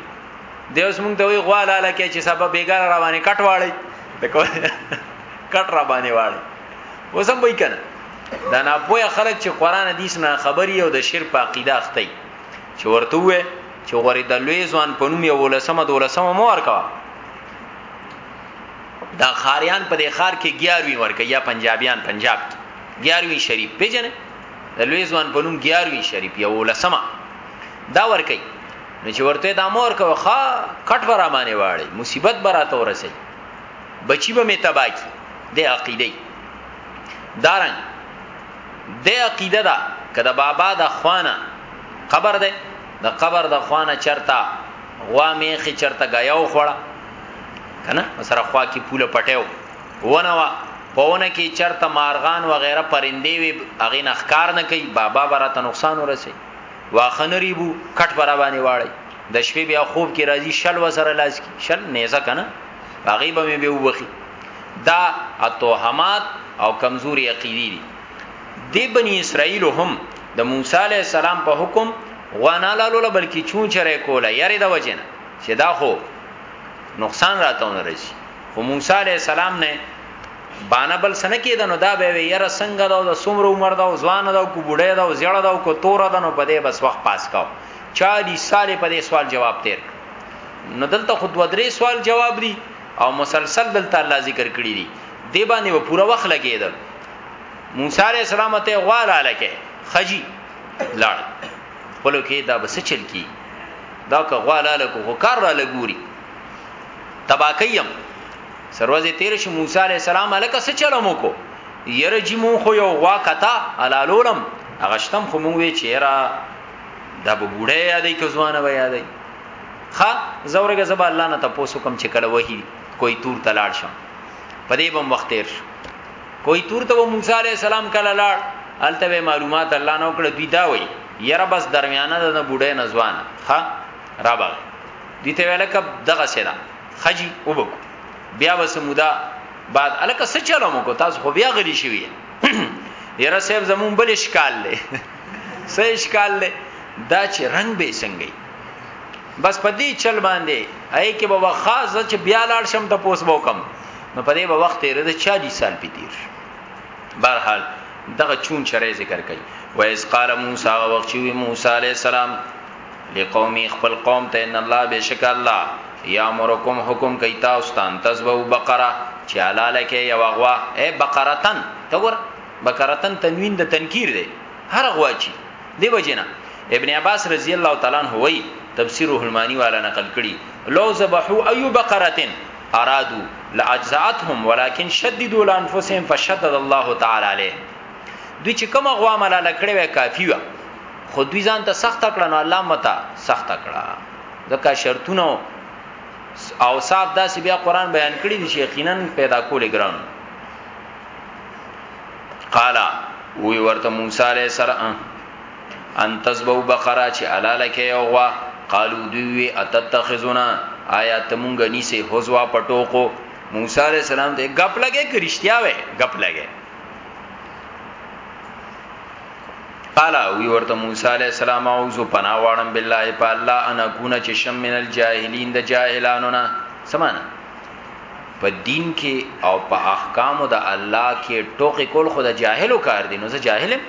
دی اوس موږ ته وی غواله لکه چې سبب بیګار را باندې کټ واړی کټ را باندې واړی وسم وای کنه دا نه پوهه خلک چې قران حدیث نه خبري او د شرک په عقیده اخته چې ورته وې چې غوري د لوی ځوان په نوم یو لسمه دولسمه مور کا دا خاریان په دې خار کې 11 ورکه یا پنجابیان پنجاب کې 11 شریف پیژنه د لوی ځوان په نوم 11 شریف یو لسمه دا ورکه نو چې ورته دا مور کو خا کټ برا باندې واړي مصیبت برا ته ورسي بچي به می تبا کی د عقیده دارنګ د عقیده دا کده بابا د خوانه خبر ده د قبر د خوانه چرته غوا میخي چرته غیاو خوړه کنه سره خوا کې پوله پټیو ونه وا پهونه کې چرته مارغان و غیره پرندې وي اغه نخکار نه کوي بابا برات نقصان ورسي واخنری بو کټ برا باندې واړی د شپې بیا خوب کې راځي شل وسره لاس کی شل نیزه کنه هغه به مې به وبخي دا اتوهمات او کمزوري عقیدی دي دی بنی اسرائیل هم د موسی علی السلام په حکم غوانا لالو بلکې چون چرې کوله یاري د وجنه چې دا خو نقصان راتاونه رسی خو موسی علی السلام نه بانا بل سنه کېد نو دا به یاره څنګه دا د سمرو عمر دا ځوان دا کو بډای دا زیړه دا کو تور دا نو بده بس وخت پاس کاو 40 سال په دې سوال جواب تیر نو دلته خود و درې سوال جواب دی او مسلسل دلته الله ذکر کړی دی دی باندې و پوره وخت لګیدل موسی علیہ السلام ته غواړه لکه خجی لاړ خپل کې دا بس چل کی دا که غواړه لکه خو کار را لګوري تباکیم سروازه تیر شو موسی علیہ السلام الکه څه چلمو کو یره جی مون خو یو غوا کتا علالولم اغشتم خو مون وی چیرې دا به بوډه یادې که ځوانه به یادې ها زورګه زبا الله نه تاسو کوم چې کله وਹੀ کوئی تور تلاړ شم پدې بم وخت تیر شو کوی تور ته موسی علی السلام کله لاړ الته به معلومات الله نو کړ دوی دا وای یره بس درمیانه د بوډه نه ځوان ها را باغ دوی ته ویل کب دغه سره خجی وبک بیا وس مودا بعد الکه څه چلو مو کو تاسو خو بیا غلی شوی یره صاحب زمون بل اشکال لې څه اشکال لې دا چې رنگ به څنګه بس پدی چل باندې اې کې بابا خاص چې بیا لاړ شم ته پوس بو کم نو په دې به وخت یې د 40 سال په تیر شو بهرحال دغه چون چرې ذکر کړي و اس قال موسی او وخت چې موسی عليه السلام لقومي خپل قوم ته ان الله بشک الله یا مرکم حکم کوي تاسو ته تزبو بقره چې حلاله کې یو غوا اے بقرتن ته ګور بقرتن تنوین د تنکیر دی هر غوا چی دی وجنه ابن عباس رضی الله تعالی عنہ وای تفسیر الهلمانی والا نقل کړي لو ذبحوا اي بقرتن ارادو لاجزاتهم ولكن شددوا لانفسهم فشدد الله تعالی عليه دوی چې کومه غوا ملاله کړې وای کافی و خو دوی ځان ته سخت کړه نو الله متا سخت کړه ځکه شرطونه او صاحب داسې بیا قران بیان کړی دی چې یقینا پیدا کول ګران قالا وی ورته موسی علیہ السلام ان تذبحوا بقره چې حلاله کې یو غوا قالو دوی وی اتتخذنا آیات مونږ نیسه حزوا پټوکو موسی علی السلام ته غپ لګې کرشتیا وې غپ لګې قال وی ورته موسی علی السلام اعوذ پنا واړم بالله په الله انا کونه چې شم من الجاهلین د جاهلانو نه سمانه په دین کې او په احکام د الله کې ټوکی کول خود جاهلو کار دي نو زه جاهلم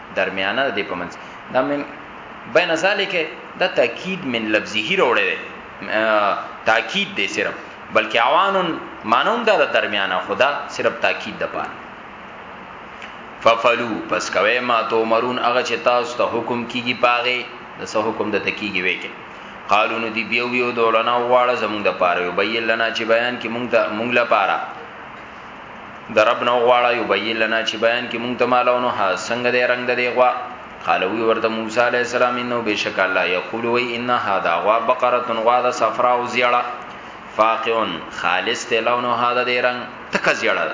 درمیانه د په منځ دا من بین ذالک دا تاکید من لفظه وروړي دی تاکید دی صرف بلکې عوانن مانوم دا د درمیانه خدا صرف تاکید د پاره ففلو پس کوي ما تو مرون هغه چې تاسو ته حکم کیږي پاغه د سه حکم د تکیږي وکي قالو نو دی بیو یو دولنا واړه زمونږ د پاره یو بیل لنا چې بیان کې مونږ ته مونږ لپاره درب نو غواړه یو بیل لنا چې بیان کې مونږ ته مالونو ها څنګه دې رنگ دې غوا قالو ورته موسی علی السلام انه بشک الله یقول و ان هذا غوا بقره غوا د صفرا او زیړه فاقون خالص ته لونو هذا دې رنگ تک زیړه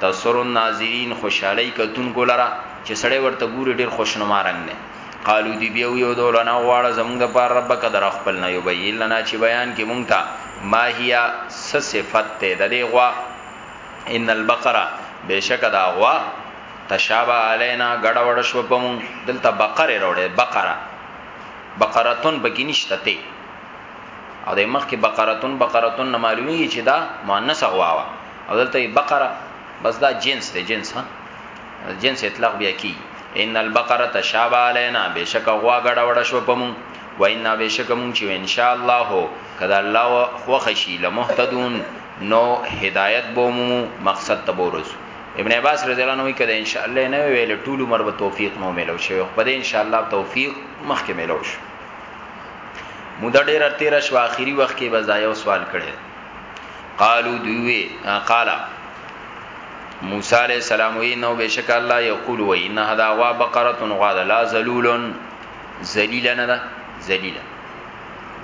تسر الناظرین خوشحالی کتون ګولره چې سړی ورته ګوري ډیر خوشنما رنگ نه قالو دی بیا یو دو لنا غواړه زمونږ د پار رب قدر خپل نه یو بیل لنا چې بیان کې مونږ ته ما هيا س صفت ته د دی غوا ان البقره بشک دا غوا تشابه علینا غډه وډه شو په مونږ دلته بقره وروړي بقره بقرتون بګی نشته ته او د مخ کې بقرتون بقرتون نه معلومی چې دا مؤنث غوا وا او دلته بقره بس دا جنس ته جنس ها جنس اطلاق بیا کی ان البقره تشابه علينا بشک غوا غړه وړه شو پمون و ان بشک مون چې ان شاء الله کدا الله خو خشی لمهتدون نو هدایت بوم مقصد تبورز ابن عباس رضی الله عنه کده ان شاء الله نه ویل ټول عمر به توفیق نو ملو شي خو بده ان شاء الله توفیق مخکې ملو شي مودا ډیر تیر شو اخیری وخت کې بزایو سوال کړي قالو دوی قالا موسی علیہ السلام وی نو بشک الله یقول و ان هدا غوا بقره غوا لا ذلول ذلیل نه ده ذلیل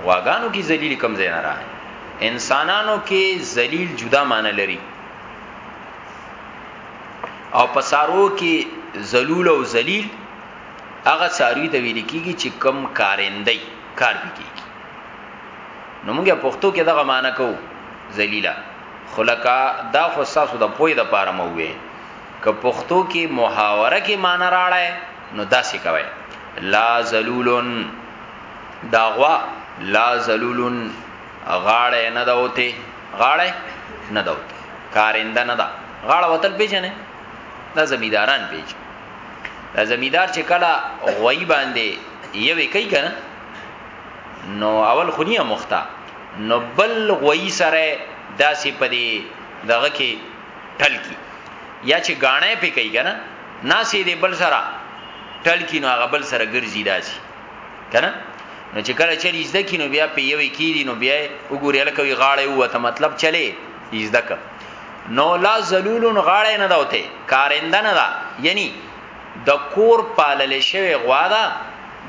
غواګانو کی ذلیل کم زین را انسانانو کی ذلیل جدا معنی لري او پسارو کی ذلول او ذلیل هغه ساروی ته ویل کیږي چې کم کارندې کار کیږي نو موږ پښتو کې دغه معنی کوو ذلیلہ خلکا دا خو تاسو د پوی د پاره مو وي که پښتو کې محاوره کې مان راړای نو داسې کوي لا ذلولن داغوا لا ذلولن غاړه نه دوته غاړه نه دوته کارنده نه دا غاړه وتل پیژنه دا زمیداران پیژ دا زمیدار چې کله غوي باندې یوې کوي کنه نو اول خونیه مخته نو بل غوی سره داسې پدې دغه کې ټل کی یا چې غاڼه پې کوي کنه ناسې دې بل سره ټل کی نو هغه بل سره ګرځي داسې کنه نو چې کله چلی زده کی نو بیا په یوې کې دي نو بیا وګوري لکه وی غاړه وته مطلب چلی زده ک نو لا ذلولون غاړه نه داوته کارنده نه دا یعنی د کور پالل شوی غوا ده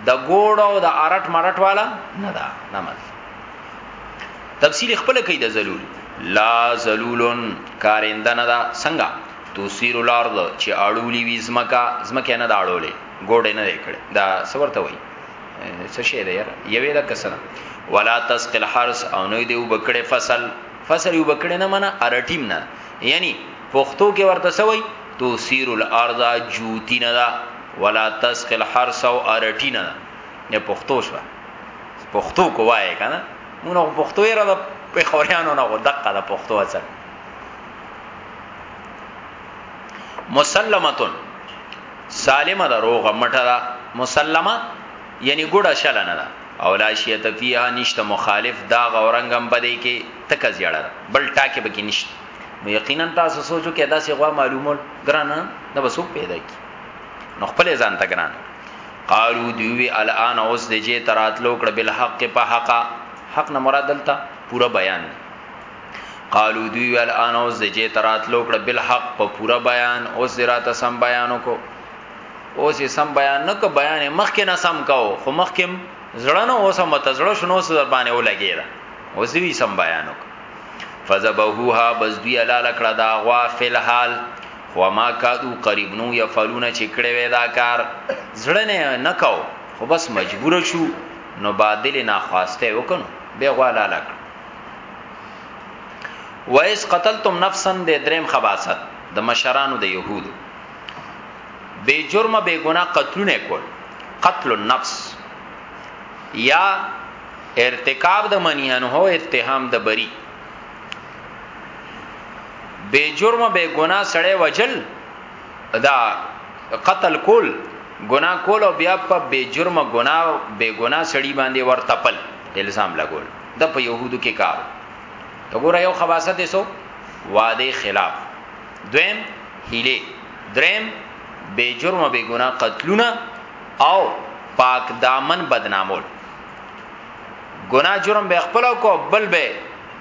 د ګوړ او د ارټ مرټ والا نه ده نه مل تفصیل خپل کوي د زلول لا زلولن کارنده نه ده څنګه توسیر الارض چې اړولی وی زمکا زمکه نه دا اړولې ګوډه نه کړي دا سورته وای څه شی دی یار یوې دا کسنه ولا تسقل حرس او نه دی وبکړې فصل فصل وبکړې نه منه ارټیم نه یعنی پښتو کې ورته سوی توسیر الارض جوتی نه ده ولا تسق الحرس او ارټی نه نه پښتو شو پښتو کوای کنه مونږ پښتو یې را د پخوریانو نه دقه د پښتو اصل مسلمتون سالمه ده روغه مټه ده مسلمه یعنی ګډه شل نه ده او لا شیت فیها نشته مخالف دا غورنګم بده کې تک زیړه بل ټاکه بکی نشته نو یقینا تاسو سوچو کې دا څه غوا معلومول ګران نه وسو پیدا کی نو خپل ځان ته ګران قالو دیوی الان اوس د جې تراتلو کړه بل حق په حق حق نه مراد دلته پورا بیان قالو دیوی الان اوس د جې تراتلو کړه بل حق په پورا بیان اوس زراته سم بیانو کو اوس یې سم بیان نه کو بیان مخکې نه سم کو خو مخکې زړه نه اوسه متزړه شنو سره باندې ولګیږي اوس دې سم بیانو کو فذبحوها بس دوی حلال کړه دا غوا فل حال خو ما کادو قریب نو یفعلون چې کړه وې دا کار زړه نه نکاو خو بس مجبور شو نو بادل نه خواسته وکنو به غوا حلال کړه وایس قتلتم نفسا د دریم خباست د مشرانو د يهودو بے جرم بے گناہ قتلونه کول قتل النفس یا ارتکاب د منیانو هو اتهام د بری بے جرم بے گناہ سړی وجل دا قتل کول گناہ کول او بیا په بے جرم گناہ بے گناہ سړی باندې ورتپل الزام لګول د په يهودو کې کار وګوره یو خباست دیسو وعده خلاف دویم هیله دریم بے جرم بے گناہ قتلونه او پاک دامن بدنامول ګناه جرم به خپل کو بل به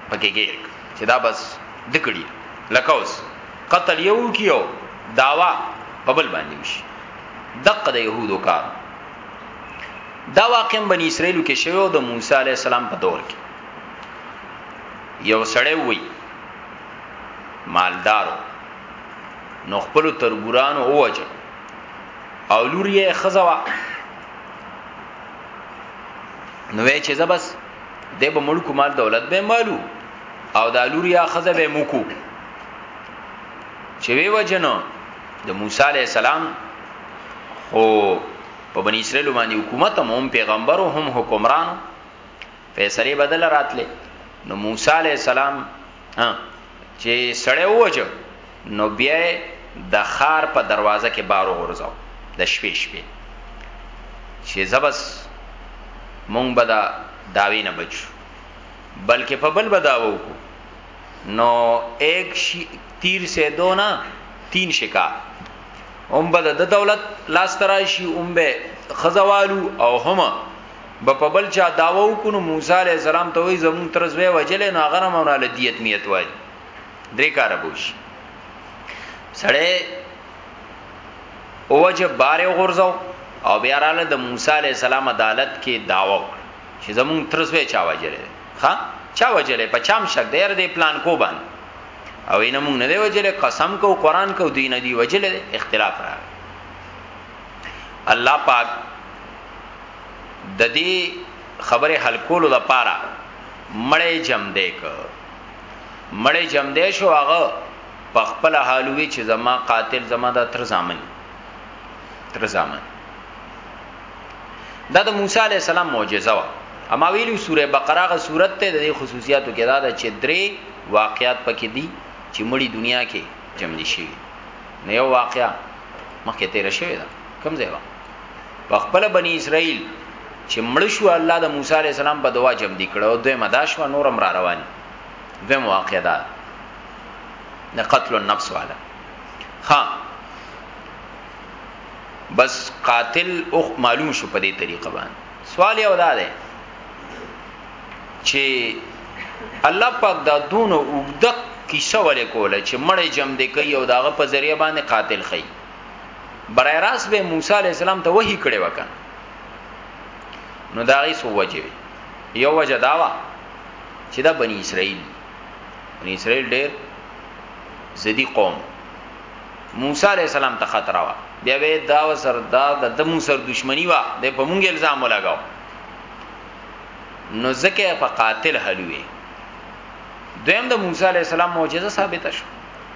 پکې ګیر چې دا بس دکړي لکوس قتل یو کیو داوا په بل باندې وشي دقه د يهودو کار دا واقع بنی اسرائیل کې شوی د موسی علی السلام په دور کې یو سړی وای مالدارو نو خپل تربورانو اوجه او لور یې خزوا نو وی چې زبس د به ملک مال دولت به مالو او د لور یا خزه به موکو چې وی وجنو د موسی علی السلام خو په بنی اسرائیل باندې حکومت هم پیغمبر هم حکمران فیصله بدل راتله نو موسی علی السلام چې سړی ووجه نو بیا یې د ښار په دروازه کې بار وغورځاو د شپې شپې چې زبس مونږ به دا داوی نه بچو بلکې په بل بداوو کو نو ایک شی تیر سے دو نه تین شکا هم به د دولت لاس تراشی هم به خزوالو او هم به په بل چا داوو کو نو موسی علی السلام ته وی زمون ترزوی وجل نه غره مونږه لدیت میت وای درې کار بوش سړی اوجه بار غورځاو او بیا رااله د موسی علی السلام عدالت کې داوا وکړ چې زمون ترسوي چا وجلې ها چا وجلې په چام شک دیر دې پلان کو باندې او اینه مونږ نه دی وجلې قسم کو قران کو دین دی وجلې اختلاف را الله پاک د دې خبره حل کولو لپاره مړې جمع دې ک مړې جمع دی شو هغه په خپل حالوي چې زما قاتل زما د تر زامن تر زامن دا د موسی علی السلام معجزه وا اما ویلو سوره بقره غ صورت ته د خصوصیاتو کې دا د چې درې واقعیات پکې دي چې مړی دنیا کې جمع نشي نه یو واقعیا مخکې تیر شوی دا کم ځای په خپل بنی اسرائیل چې مړ شو الله د موسی علی السلام په دوا جمع دي کړو دوی مداش و نورم را روان دوی واقع ده نه قتل النفس والا ها بس قاتل او معلوم شو په دې طریقه باندې سوال یو دا ده چې الله پاک دا دون او وګدک کیسه ولې کوله چې مړې جمع دې کوي او داغه په ذریعہ باندې قاتل خي برای راست به موسی علی السلام ته وਹੀ کړي وکړ نو دا غي سو وجه یو وجه داوا چې دا بنی اسرائیل بنی اسرائیل ډېر زدی قوم موسی علی السلام ته خطر وا بیا به دا وسر دا د دمو سر دشمنی وا د په مونږ الزام لګاو نو زکه په قاتل حلوي دویم د موسی علی السلام معجزه ثابته شو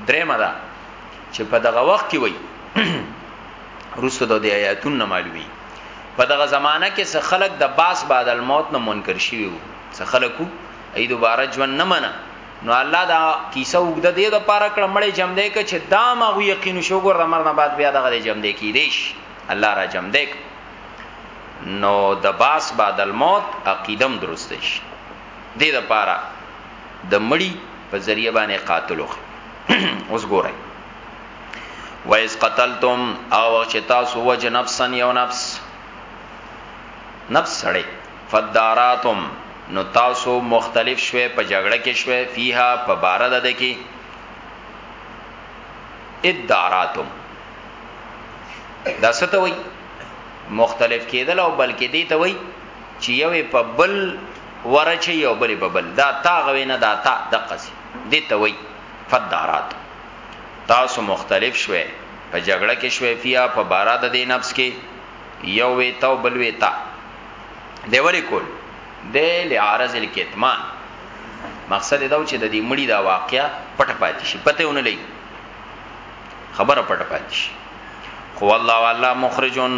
درېمه ده چې په دغه وخت کې وای رسو د آیاتون نه معلومي په دغه زمانہ کې څه خلق د باس بعد الموت نه منکر شي وو څه خلقو ای دوباره ژوند نه منه نو الله دا کیسه وګد دې د پاره کړه مړې جام دې ک چې دا ما غو یقین شو ګور د مرنه بعد بیا دغه جام دې کې دیش الله را جام دې نو د باس بعد الموت عقیدم درستش دې د پاره د مړی په ذریعہ باندې قاتلوخ اوس ګورئ وایس قتلتم او وخت چې تاسو وج نفسن یو نفس نفس سړی فداراتم نو تاسو مختلف شوي په جګړه کې شوي فیها په بار د دکی اداراتم دا ستوي مختلف کېدل او بلکې دی ته وای چې یو په بل ورچي او بل په بل دا تا غوي نه دا تا دقه سي دي ته وي فدارات تاسو مختلف شوي په جګړه کې شوي فیا په بارا د دې نفس کې یو وي تو بل وي تا دی ولي کول د لعارض الکتمان مقصد دا چې د دې مړی دا واقعیا پټ پاتې شي پته ونه لګي خبره پټ پاتې شي خو الله والله مخرجون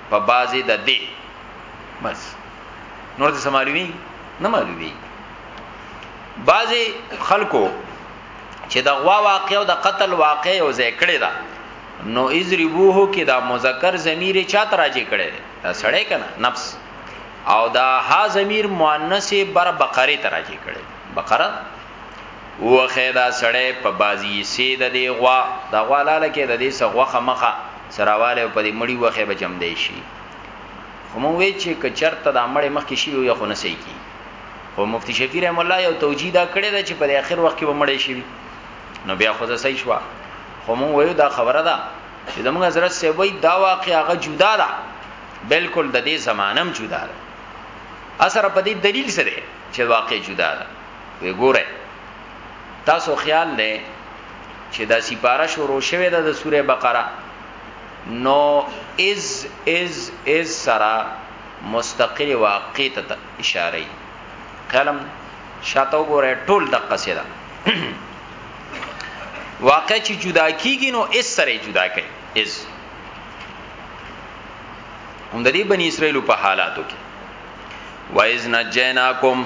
په بازي د دې بس نور څه معلومي نه معلومي بازي خلکو چې د غوا واقع او د قتل واقع او ذکرې ده نو اذربوه کې دا مذکر ضمیر چا تراجه کړي دا سړی کنه نفس او دا ها ضمیر مؤنث بر بقره تراجه کړي بقره وخه دا سړی په بازی سی د دی غوا دا غوا لاله کې د دې سه غوخه مخه سراواله په دې مړی وخه به جمع دی شي خو مو وی چې ک چرته د مړی مخ کې شي یو خو نه سي کی خو مفتی شفیع رحم الله یو توجیه دا کړی دا چې په اخر وخت کې به مړی شي نو بیا خو زسې شو خو مو وی دا خبره ده چې زموږ حضرت سی وی دا واقع هغه جدا ده بالکل د دې زمانم جدا ده اثر په دې دلیل سره چې واقع جدا ده وی ګوره تاسو خیال دی چې دا سپاره شروع شوه د سوره بقره نو از از از سرا مستقل واقع ته اشاره قلم شاته وګوره ټول د قصیده واقع چې جدا کیږي نو اس سره جدا کوي از هم د دې بنی اسرائیل په حالاتو کې وایز نجیناکم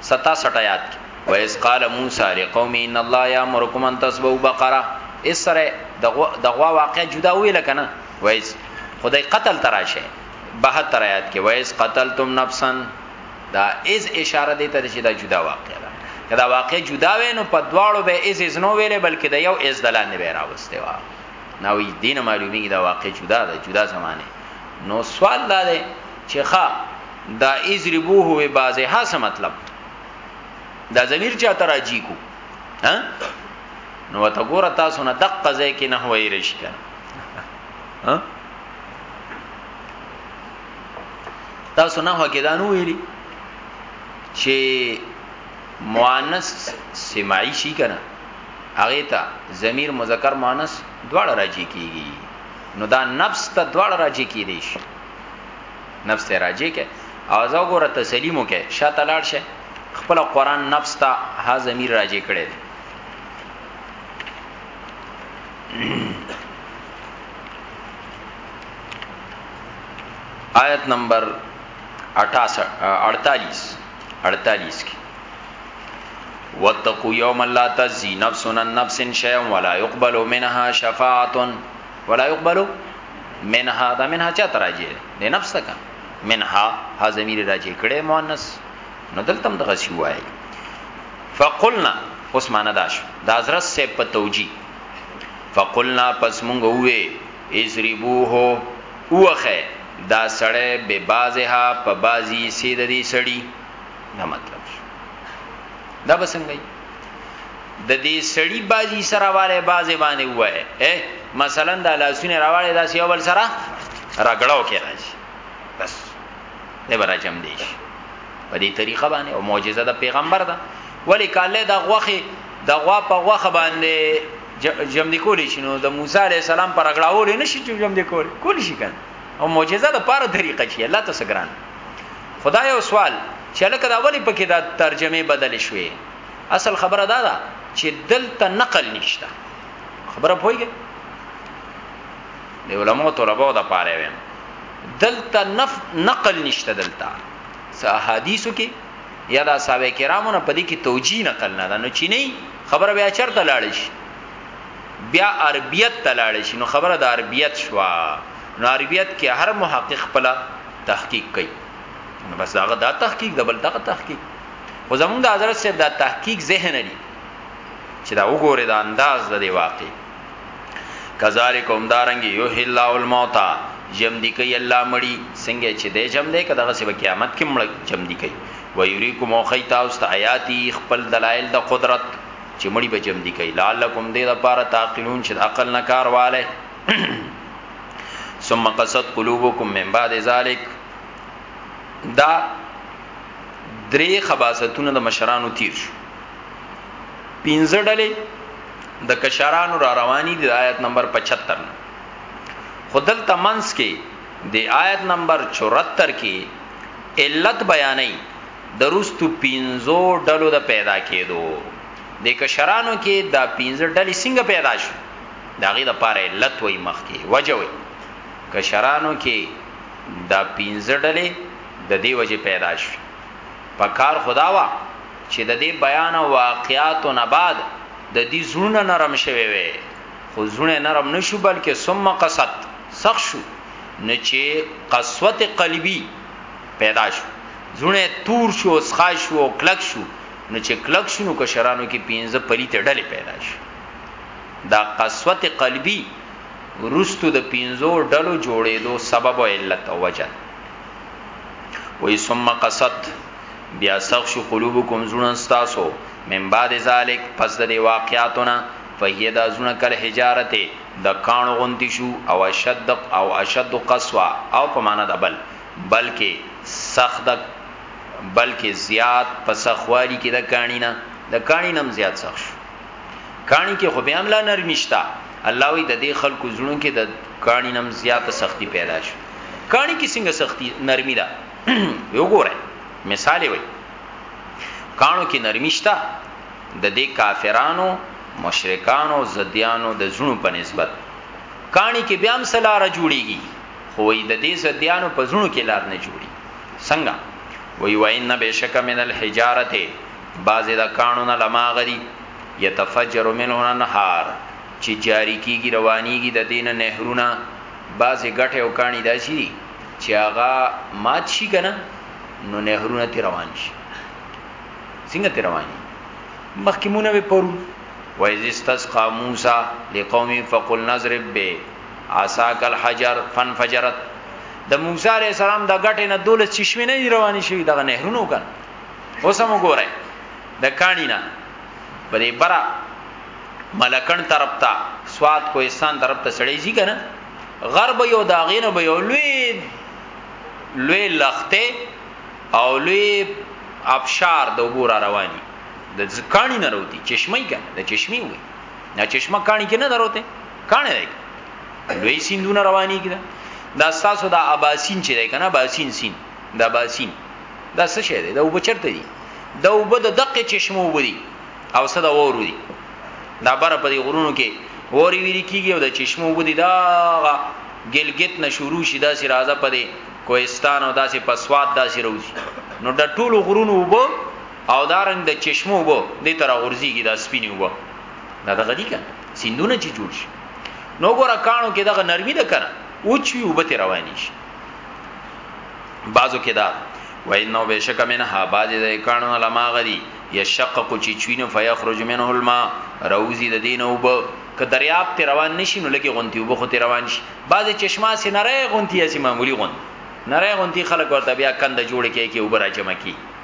ستا سټیات کی وایس قال موسی لقوم ان الله یامرکم ان تسبو بقره اس سره دغه دغه واقع جدا ویل کنه وایس خدای قتل تراشه 72 آیات کې وایس قتلتم نفسا دا از اشاره دی ته چې دا جدا واقع ده کدا واقع جدا وې نو په دواړو به از از نو ویلې بلکې دا یو از دلان نه به راوسته وا نو دین معلومیږي دا واقع جدا ده جدا زمانه نو سوال دا دی چې ښا دا اضربوه و بازه ها څه مطلب دا ضمیر چا تراجی کو ها نو وته ګوره تاسو نه دقه ځای کې نه وای رشي کنه ها تاسو نه هکې دا نو ویلي چې مؤنث سماعي شي کنه هغه ته ضمیر مذکر مؤنث دواړه راځي کیږي نو دا نفس ته دواړه راځي کیږي نفس ته راځي کې او زه ګوره تسلیمو کې شاته لاړ شه خپل قران نفس ته ها زمير راځي کړي آیت نمبر 48 48 48 کې واتقوا يوما لا تجزي نفس عن نفس شيئا ولا يقبل منها شفاعه ولا يقبل منها دا منها چا تراجی ده نفس تکا منها ها ضمیر راجی کړي مؤنث نو دلته د غسی وای فقلنا اوس معنا داش دا حضرت سے په توجی فقلنا پس مونږ وې ازربوه اوخه دا سړی به بازها په بازی سید دی سړی نه مطلب دا بسنګي د دې سړی بازی سره والے بازه باندې وای اے مثلا د لاسونه راواله داسې اول سره رګړاو کې راځي بس نه براجم دی په دې طریقه باندې او معجزه د پیغمبر ده ولی کاله د غوخه د غوا په غوخه باندې جمع دی کولی شنو د موسی علی السلام پر رګړاول نشي جمع دی کولی کولی شي کنه او معجزه د پاره طریقه چی الله ته سګران خدای یو سوال چې لکه دا ولی پکې دا ترجمه بدل شوې اصل خبره دا ده چې دلته نقل نشته خبره پوهیږي د علماء طلباء د پاره ویم دلته نف نقل نشته دلته سه احادیثو کې یا دا صاحب کرامو نه پدې کې توجیه نقل نه ده نو چینه خبره بیا چرته لاړ شي بیا عربیت ته لاړ شي نو خبره د عربیت شوا نو عربیت کې هر محقق خپل تحقیق کوي نو بس داغه دا تحقیق د بل دغه تحقیق خو زمونږ د حضرت صاحب دا تحقیق ذهن لري چې دا وګوره دا انداز د دی واقع کذالک هم دارنګ یو هلا الموت جم دی کوي الله مړي څنګه چې د جم دی کداغه سبا قیامت کې مړ جم دی کوي و یریکم خیتا است آیاتی خپل دلایل د قدرت چې مړی به جمدی کوي لعلکم دې د پاره تعقلون چې عقل نه کار والے ثم قصد قلوبکم من بعد ذلک دا درې خباستونه د مشرانو تیر شو پینځه ډلې د کشرانو را رواني د آیت نمبر 75 خدل تمنس کې د آیت نمبر 74 کې علت بیانې د روستو پینزو ډلو د پیدا کېدو د کشرانو کې دا پینزه ډلې څنګه پیدا شو دا غي د پاره علت وای مخ کې وجه وای کشرانو کې دا پینزه ډلې د دې وجه پیدا شو په کار خدا وا چې د دې بیان او واقعات او نباد د دې زړه نرم شوي وي خو زړه نرم نشو بلکې ثم قصد سخ شو نه چې قسوت قلبي پیدا شو زونه تور شو اسخا شو او کلک شو نو چې کلک شو نو کشرانو کې پینځه پلیت ډلې پیدا شو دا قسوت قلبی رستو د پینځو ډلو جوړېدو سبب او علت او وجه وې ثم قصت بیا سخ شو قلوبکم زونه تاسو من بعد ذالک پس د واقعاتونه فهیه دا زونه کل حجارته د کانو غونتی شو او اشد او اشد قسوه او په معنا دبل بلکه سخت ده بلکه زیات په سخوالي کې د کانی نه د کانی نم زیات سخت شو کانی کې خو به عملا نرمشتا الله وی د دې خلکو زړونو کې د کانی نم زیات سختی پیدا شو کانی کې څنګه سختی نرمي ده یو ګوره مثال وي کانو کې نرمشتا د دې کافرانو مشرکانو زديانو د زړونو په نسبت کانی کې بیا هم سلاره جوړیږي خو وای د دې زديانو په زړونو کې لار نه جوړي څنګه وای وای نه بشک من الحجارته بعضی د کانو نه لما غری یتفجر منه الانهار چې جاری کیږي روانيږي د دین نهرونه بعضی غټه او کانی داسي دي چې هغه مات شي کنه نو نهرونه تی روان شي څنګه تی روان شي مخکې مونږ به پرو وایز استسقا موسی لقوم فقل نظرب به عساک الحجر فنفجرت د موسی علی السلام د غټې نه دوله چشمه نه روانې شوې دغه نهرونو کړ اوس هم ګورای د کانی نه بلې برا ملکن طرف ته سواد کوهستان طرف ته سړی زی کنه غرب یو داغینه به یو لوی لوی لخته او لوی ابشار د وګور رواني د ځکانی نه وروتي چشمه کنه د چشمي وي دا چشمه کانی کې نه دروته کانی دی لوی سیندونه رواني کړه دا تاسو دا اباسین چې دی کنه باسین سین دا باسین دا څه شه دی دا وبچرته دی دا وب د دقه چشمه وبدي او صدا وورو دی دا بره په غرونو کې وری ویری کیږي او د چشمه وبدي دا ګلګت نه شروع شي دا سي راځه پدې کوهستان او داسې پسواد داسې روزي نو د ټولو غرونو وبو او دارنګ د چشمو وو دې تر غورځيږي دا سپینی وو دا دغه دي کنه سندونه چې جوړ شي نو ګوره کانو کې دغه نرمي ده کنه او چوي وبته رواني شي بازو کې دا وای نو بشک منها باز د کانو علما غدي یشقق چې چوینه فیخرج منه الماء روزي د دین او به که دریاب ته روان نشي نو لګي غونتی وبخو ته روان شي بعض چشمه سي نره غونتی سي معمولی غون نره غونتی خلک ورته بیا کند جوړ کې کې وبرا جمع کی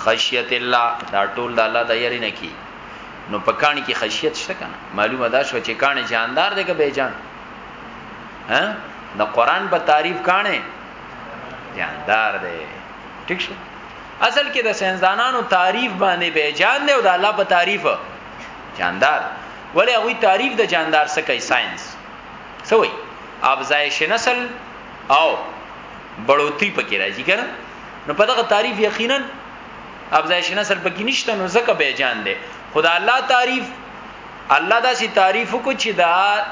خشیت الله دا ټول د الله د یری نه کی نو په کانی کی خشیت شته کنه معلومه دا شو چې کانی جاندار دی که بے جان ها د قران په تعریف کانی جاندار دی ٹھیک شو اصل کې د ساينسدانانو تعریف باندې به جان دی او د الله په تعریف جاندار ولی هغه تعریف د جاندار څخه کوي ساينس سوي ابزایش نسل او بړوتی پکې راځي کنه نو په دغه تعریف یقینا ابزایش نسل پکې نشته نو زکه به جان دی خدا الله تعریف الله دا سي تعریف کو چې دا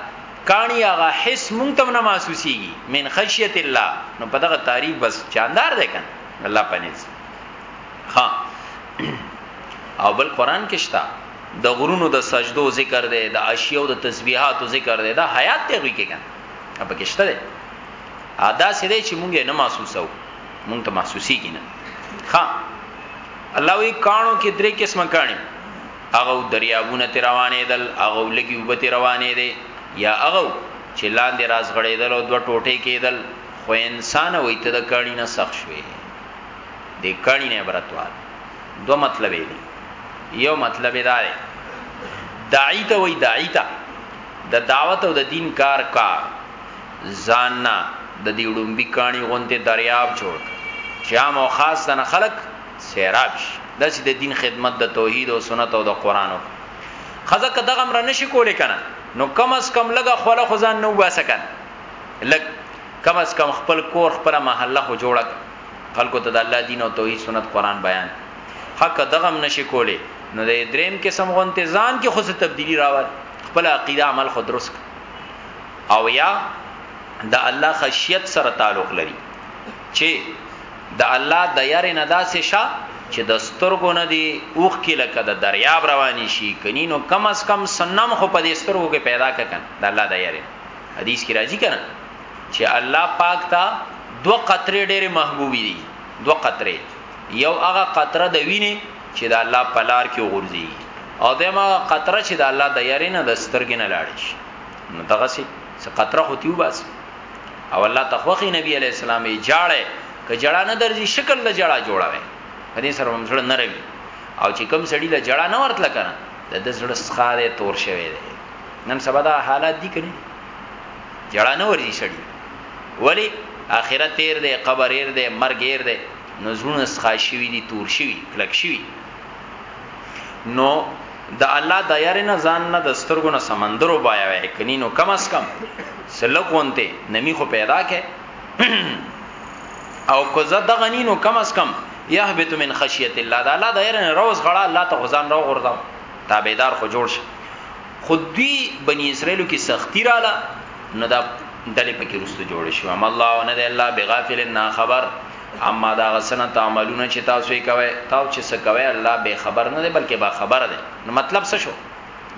کانی هغه حس مونږ ته نه محسوسيږي من خشیت الله نو په دغه تعریف بس جاندار دی کنه الله پنيز ها او بل قران کې شتا د غرونو د سجدو ذکر دی د اشیاو د تسبیحاتو ذکر دی دا حیات ته وی کې کنه په کې شته دی ادا سره چې مونږه نه محسوسو مونږ ته محسوسيږي نه ها الله وی کانو کې درې قسمه کانی هغه دریابونه تی روانې دل هغه لګي وب تی روانې دي یا هغه چې لاندې راز غړې دل او دوه ټوټې کېدل خو انسان وې ته د کانی نه سخ شوې د کانی نه عبرت وال دو مطلب دی یو مطلب دا دی داعی ته وې داعی ته د دعوت او د دین کار کار ځان نه د دې ړومبي کاڼي غوندې دریاب جوړ کړ چې عام او خاص ته نه خلک سیراب شي داسې د دین خدمت د توحید او سنت او د قران او خزه که دغه مر نشي کولې کنه نو کم از کم لګه خوله خو ځان نو واسه کنه لګ کم از کم خپل کور خپل محله خو جوړه خلکو ته د الله دین او توحید سنت قران بیان حق دغه نشي کولې نو د دریم قسم غونتزان کې خو څه تبدیلی راوړ خپل عقیده عمل خو درست او یا د الله خشیت سره تعلق لري چې د الله د یاره نه داسې شه چې د سترګو نه دی اوخ کې لکه د دریاب رواني شي کني نو کم از کم سنم خو په دې سترګو کې پیدا ککن د الله د یاره حدیث کې راځي کنه چې الله پاک تا دو قطرې ډېرې محبوبې دي دو قطرې یو هغه قطره د وینې چې د الله پلار کې وغورځي او دمه قطره چې د الله د یاره نه د سترګې نه لاړ شي نو دغه سي څه قطره خو تیو باس او الله تخوخي نبی عليه السلام یې جاړه ک جړه نه درځي شکل له جړه جوړوي په دې سره هم زړه نرمي او چې کم سړی له جړه نه ورتل کنه د د زړه سخاره تور شوی دی نن سبا دا حالات دي کني جړه نه ورځي سړی ولی اخرت تیر دی قبر تیر دی مرګ تیر دی نو زړه سخا شوی دي تور شوی کلک شوی نو د الله د یاره نه ځان نه د سترګو نه سمندر و بایا وای کني نو کم اس کم سلګونته نمی خو پیدا کې او کو زه د غنی نو کم اس کم یهبت من خشیت الله د الله د یاره نه روز غړا الله ته غزان راو غرداو تابعدار خو جوړ شي خود دوی بنی اسرائیلو کې سختی رااله نو دا دلې پکې رسته جوړ شو ام الله نه دی الله بغافل نه خبر اما د هغه څه نه تعملون چې تاسو یې کوئ، تاسو چې څه کوئ الله بې خبر نه دی بلکې با خبر دی. نو مطلب څه شو؟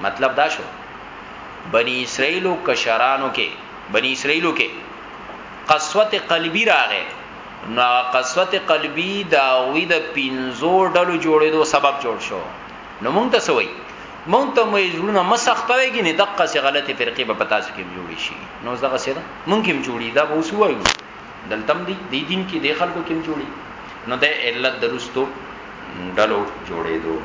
مطلب دا شو بنی اسرائیل او کشرانو کې بنی اسرائیلو کې قسوت قلبی راغې نو هغه قسوت قلبی دا وی د پینزو ډلو جوړېدو سبب جوړ شو نو مونږ ته سوي مونږ ته مې زړونه مسختوي کې نه دقه سي غلطي فرقه به پتا سي کې جوړي شي نو زغه سره مونږ هم جوړي دا به وسوایو دلتم دی دی دین کې د خلکو کې جوړي نو د علت درستو ډلو جوړېدو